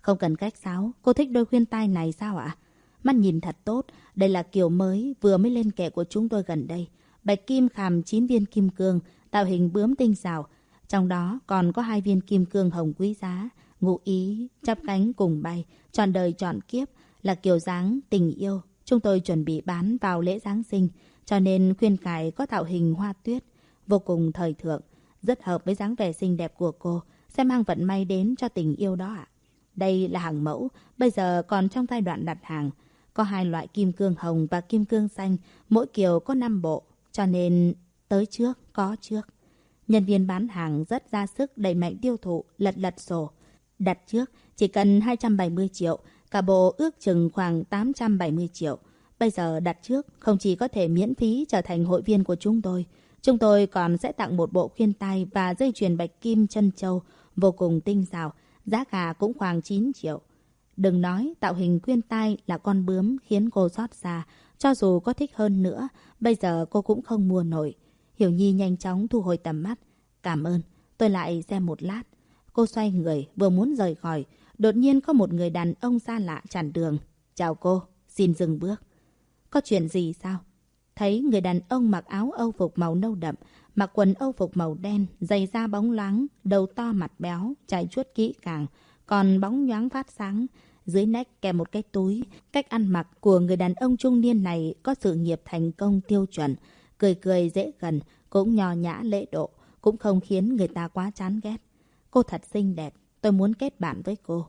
Không cần cách sáo, cô thích đôi khuyên tai này sao ạ? Mắt nhìn thật tốt, đây là kiểu mới vừa mới lên kệ của chúng tôi gần đây. Bạch kim khảm 9 viên kim cương, tạo hình bướm tinh xảo. Trong đó còn có hai viên kim cương hồng quý giá, ngụ ý, chắp cánh cùng bay, chọn đời trọn kiếp, là kiểu dáng tình yêu. Chúng tôi chuẩn bị bán vào lễ Giáng sinh, cho nên khuyên cài có tạo hình hoa tuyết, vô cùng thời thượng, rất hợp với dáng vẻ xinh đẹp của cô, sẽ mang vận may đến cho tình yêu đó ạ. Đây là hàng mẫu, bây giờ còn trong giai đoạn đặt hàng. Có hai loại kim cương hồng và kim cương xanh, mỗi kiểu có 5 bộ, cho nên tới trước, có trước. Nhân viên bán hàng rất ra sức đẩy mạnh tiêu thụ, lật lật sổ. Đặt trước chỉ cần 270 triệu, cả bộ ước chừng khoảng 870 triệu. Bây giờ đặt trước không chỉ có thể miễn phí trở thành hội viên của chúng tôi, chúng tôi còn sẽ tặng một bộ khuyên tai và dây chuyền bạch kim chân châu vô cùng tinh xảo, giá cả cũng khoảng 9 triệu. Đừng nói tạo hình khuyên tai là con bướm khiến cô xót xa, cho dù có thích hơn nữa, bây giờ cô cũng không mua nổi. Hiểu Nhi nhanh chóng thu hồi tầm mắt. Cảm ơn, tôi lại xem một lát. Cô xoay người, vừa muốn rời khỏi. Đột nhiên có một người đàn ông xa lạ chặn đường. Chào cô, xin dừng bước. Có chuyện gì sao? Thấy người đàn ông mặc áo âu phục màu nâu đậm, mặc quần âu phục màu đen, giày da bóng loáng, đầu to mặt béo, chạy chuốt kỹ càng, còn bóng nhoáng phát sáng. Dưới nách kèm một cái túi. Cách ăn mặc của người đàn ông trung niên này có sự nghiệp thành công tiêu chuẩn. Cười cười dễ gần, cũng nho nhã lễ độ, cũng không khiến người ta quá chán ghét. Cô thật xinh đẹp, tôi muốn kết bạn với cô.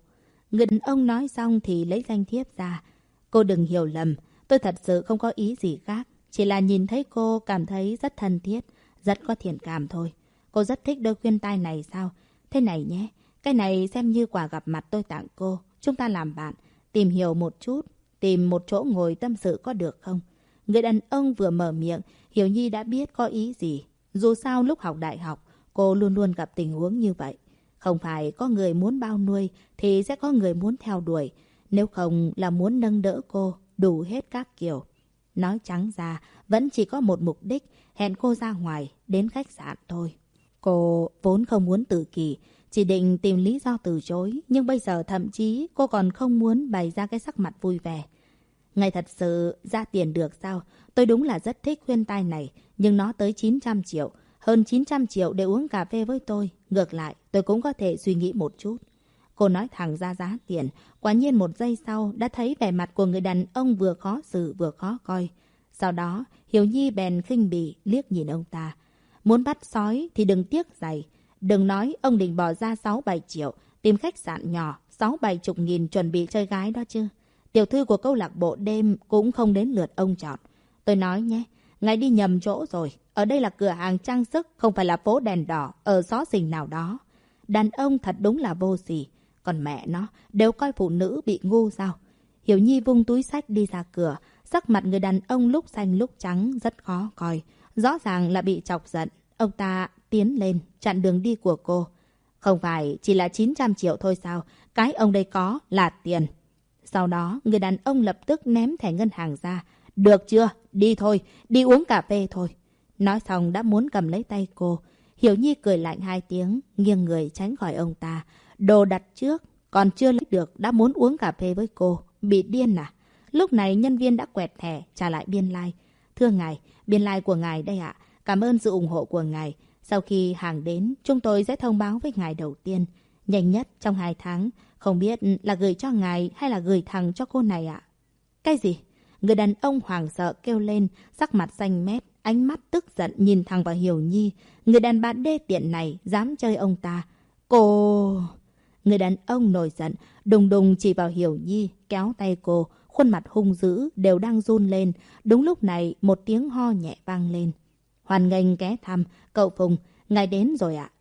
Người đàn ông nói xong thì lấy danh thiếp ra. Cô đừng hiểu lầm, tôi thật sự không có ý gì khác. Chỉ là nhìn thấy cô cảm thấy rất thân thiết, rất có thiện cảm thôi. Cô rất thích đôi khuyên tai này sao? Thế này nhé, cái này xem như quà gặp mặt tôi tặng cô. Chúng ta làm bạn, tìm hiểu một chút, tìm một chỗ ngồi tâm sự có được không? Người đàn ông vừa mở miệng, Hiểu Nhi đã biết có ý gì. Dù sao lúc học đại học, cô luôn luôn gặp tình huống như vậy. Không phải có người muốn bao nuôi thì sẽ có người muốn theo đuổi. Nếu không là muốn nâng đỡ cô, đủ hết các kiểu. Nói trắng ra, vẫn chỉ có một mục đích, hẹn cô ra ngoài, đến khách sạn thôi. Cô vốn không muốn tự kỷ chỉ định tìm lý do từ chối, nhưng bây giờ thậm chí cô còn không muốn bày ra cái sắc mặt vui vẻ. Ngày thật sự ra tiền được sao? Tôi đúng là rất thích khuyên tai này, nhưng nó tới 900 triệu. Hơn 900 triệu để uống cà phê với tôi. Ngược lại, tôi cũng có thể suy nghĩ một chút. Cô nói thẳng ra giá tiền. Quả nhiên một giây sau đã thấy vẻ mặt của người đàn ông vừa khó xử vừa khó coi. Sau đó, Hiểu Nhi bèn khinh bỉ liếc nhìn ông ta. Muốn bắt sói thì đừng tiếc giày. Đừng nói ông định bỏ ra 6-7 triệu, tìm khách sạn nhỏ, 6-7 chục nghìn chuẩn bị chơi gái đó chứ. Tiểu thư của câu lạc bộ đêm cũng không đến lượt ông chọn. Tôi nói nhé, ngài đi nhầm chỗ rồi. Ở đây là cửa hàng trang sức, không phải là phố đèn đỏ, ở xó xình nào đó. Đàn ông thật đúng là vô sỉ. Còn mẹ nó, đều coi phụ nữ bị ngu sao? Hiểu Nhi vung túi sách đi ra cửa. Sắc mặt người đàn ông lúc xanh lúc trắng rất khó coi. Rõ ràng là bị chọc giận. Ông ta tiến lên, chặn đường đi của cô. Không phải chỉ là 900 triệu thôi sao? Cái ông đây có là tiền. Sau đó, người đàn ông lập tức ném thẻ ngân hàng ra. Được chưa? Đi thôi, đi uống cà phê thôi. Nói xong đã muốn cầm lấy tay cô. Hiểu Nhi cười lạnh hai tiếng, nghiêng người tránh khỏi ông ta. Đồ đặt trước, còn chưa lấy được, đã muốn uống cà phê với cô. Bị điên à? Lúc này nhân viên đã quẹt thẻ, trả lại biên lai. Like. Thưa ngài, biên lai like của ngài đây ạ. Cảm ơn sự ủng hộ của ngài. Sau khi hàng đến, chúng tôi sẽ thông báo với ngài đầu tiên. Nhanh nhất trong hai tháng. Không biết là gửi cho ngài hay là gửi thẳng cho cô này ạ. Cái gì? Người đàn ông hoàng sợ kêu lên, sắc mặt xanh mét, ánh mắt tức giận nhìn thẳng vào Hiểu Nhi. Người đàn bà đê tiện này dám chơi ông ta. Cô... Người đàn ông nổi giận, đùng đùng chỉ vào Hiểu Nhi, kéo tay cô, khuôn mặt hung dữ đều đang run lên. Đúng lúc này, một tiếng ho nhẹ vang lên. Hoàn nghênh ghé thăm, cậu Phùng, ngài đến rồi ạ.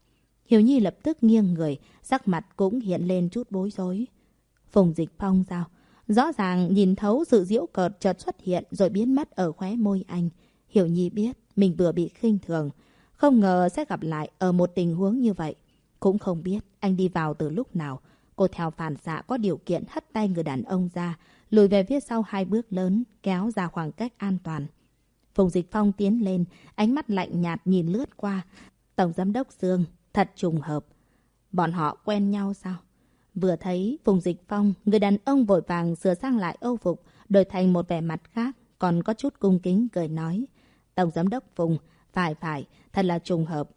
Hiểu Nhi lập tức nghiêng người, sắc mặt cũng hiện lên chút bối rối. Phùng Dịch Phong sao? Rõ ràng nhìn thấu sự diễu cợt chợt xuất hiện rồi biến mất ở khóe môi anh. Hiểu Nhi biết mình vừa bị khinh thường. Không ngờ sẽ gặp lại ở một tình huống như vậy. Cũng không biết anh đi vào từ lúc nào. Cô theo phản xạ có điều kiện hất tay người đàn ông ra, lùi về phía sau hai bước lớn, kéo ra khoảng cách an toàn. Phùng Dịch Phong tiến lên, ánh mắt lạnh nhạt nhìn lướt qua. Tổng Giám đốc Dương, thật trùng hợp. Bọn họ quen nhau sao? Vừa thấy Phùng Dịch Phong, người đàn ông vội vàng sửa sang lại âu phục, đổi thành một vẻ mặt khác, còn có chút cung kính cười nói. Tổng Giám đốc Phùng, phải phải, thật là trùng hợp.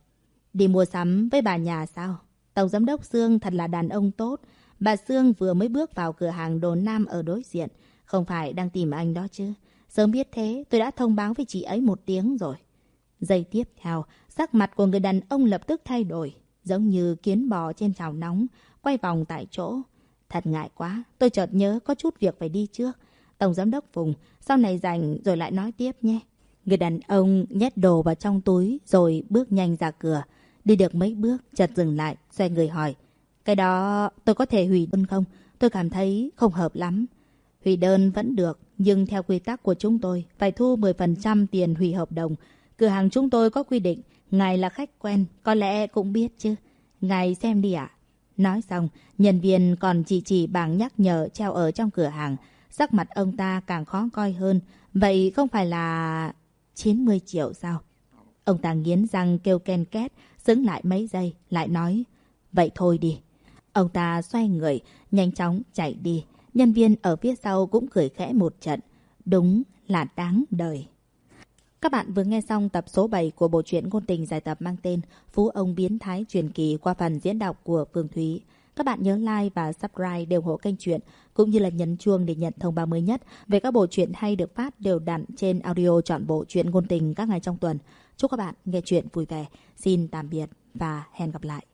Đi mua sắm với bà nhà sao? Tổng Giám đốc Dương thật là đàn ông tốt. Bà Dương vừa mới bước vào cửa hàng đồ nam ở đối diện. Không phải đang tìm anh đó chứ. Sớm biết thế, tôi đã thông báo với chị ấy một tiếng rồi. Giây tiếp theo, sắc mặt của người đàn ông lập tức thay đổi. Giống như kiến bò trên chảo nóng, quay vòng tại chỗ. Thật ngại quá, tôi chợt nhớ có chút việc phải đi trước. Tổng giám đốc Phùng, sau này rảnh rồi lại nói tiếp nhé. Người đàn ông nhét đồ vào trong túi rồi bước nhanh ra cửa. Đi được mấy bước, chợt dừng lại, xoay người hỏi. Cái đó tôi có thể hủy đơn không? Tôi cảm thấy không hợp lắm. Hủy đơn vẫn được, nhưng theo quy tắc của chúng tôi, phải thu 10% tiền hủy hợp đồng. Cửa hàng chúng tôi có quy định, ngài là khách quen, có lẽ cũng biết chứ. Ngài xem đi ạ. Nói xong, nhân viên còn chỉ chỉ bảng nhắc nhở treo ở trong cửa hàng. Sắc mặt ông ta càng khó coi hơn. Vậy không phải là 90 triệu sao? Ông ta nghiến răng kêu ken két, xứng lại mấy giây, lại nói. Vậy thôi đi. Ông ta xoay người, nhanh chóng chạy đi. Nhân viên ở phía sau cũng cười khẽ một trận. Đúng là đáng đời. Các bạn vừa nghe xong tập số 7 của bộ truyện ngôn tình dài tập mang tên Phú ông biến thái truyền kỳ qua phần diễn đọc của Phương Thúy. Các bạn nhớ like và subscribe đều hộ kênh truyện, cũng như là nhấn chuông để nhận thông báo mới nhất về các bộ truyện hay được phát đều đặn trên audio chọn bộ truyện ngôn tình các ngày trong tuần. Chúc các bạn nghe truyện vui vẻ. Xin tạm biệt và hẹn gặp lại.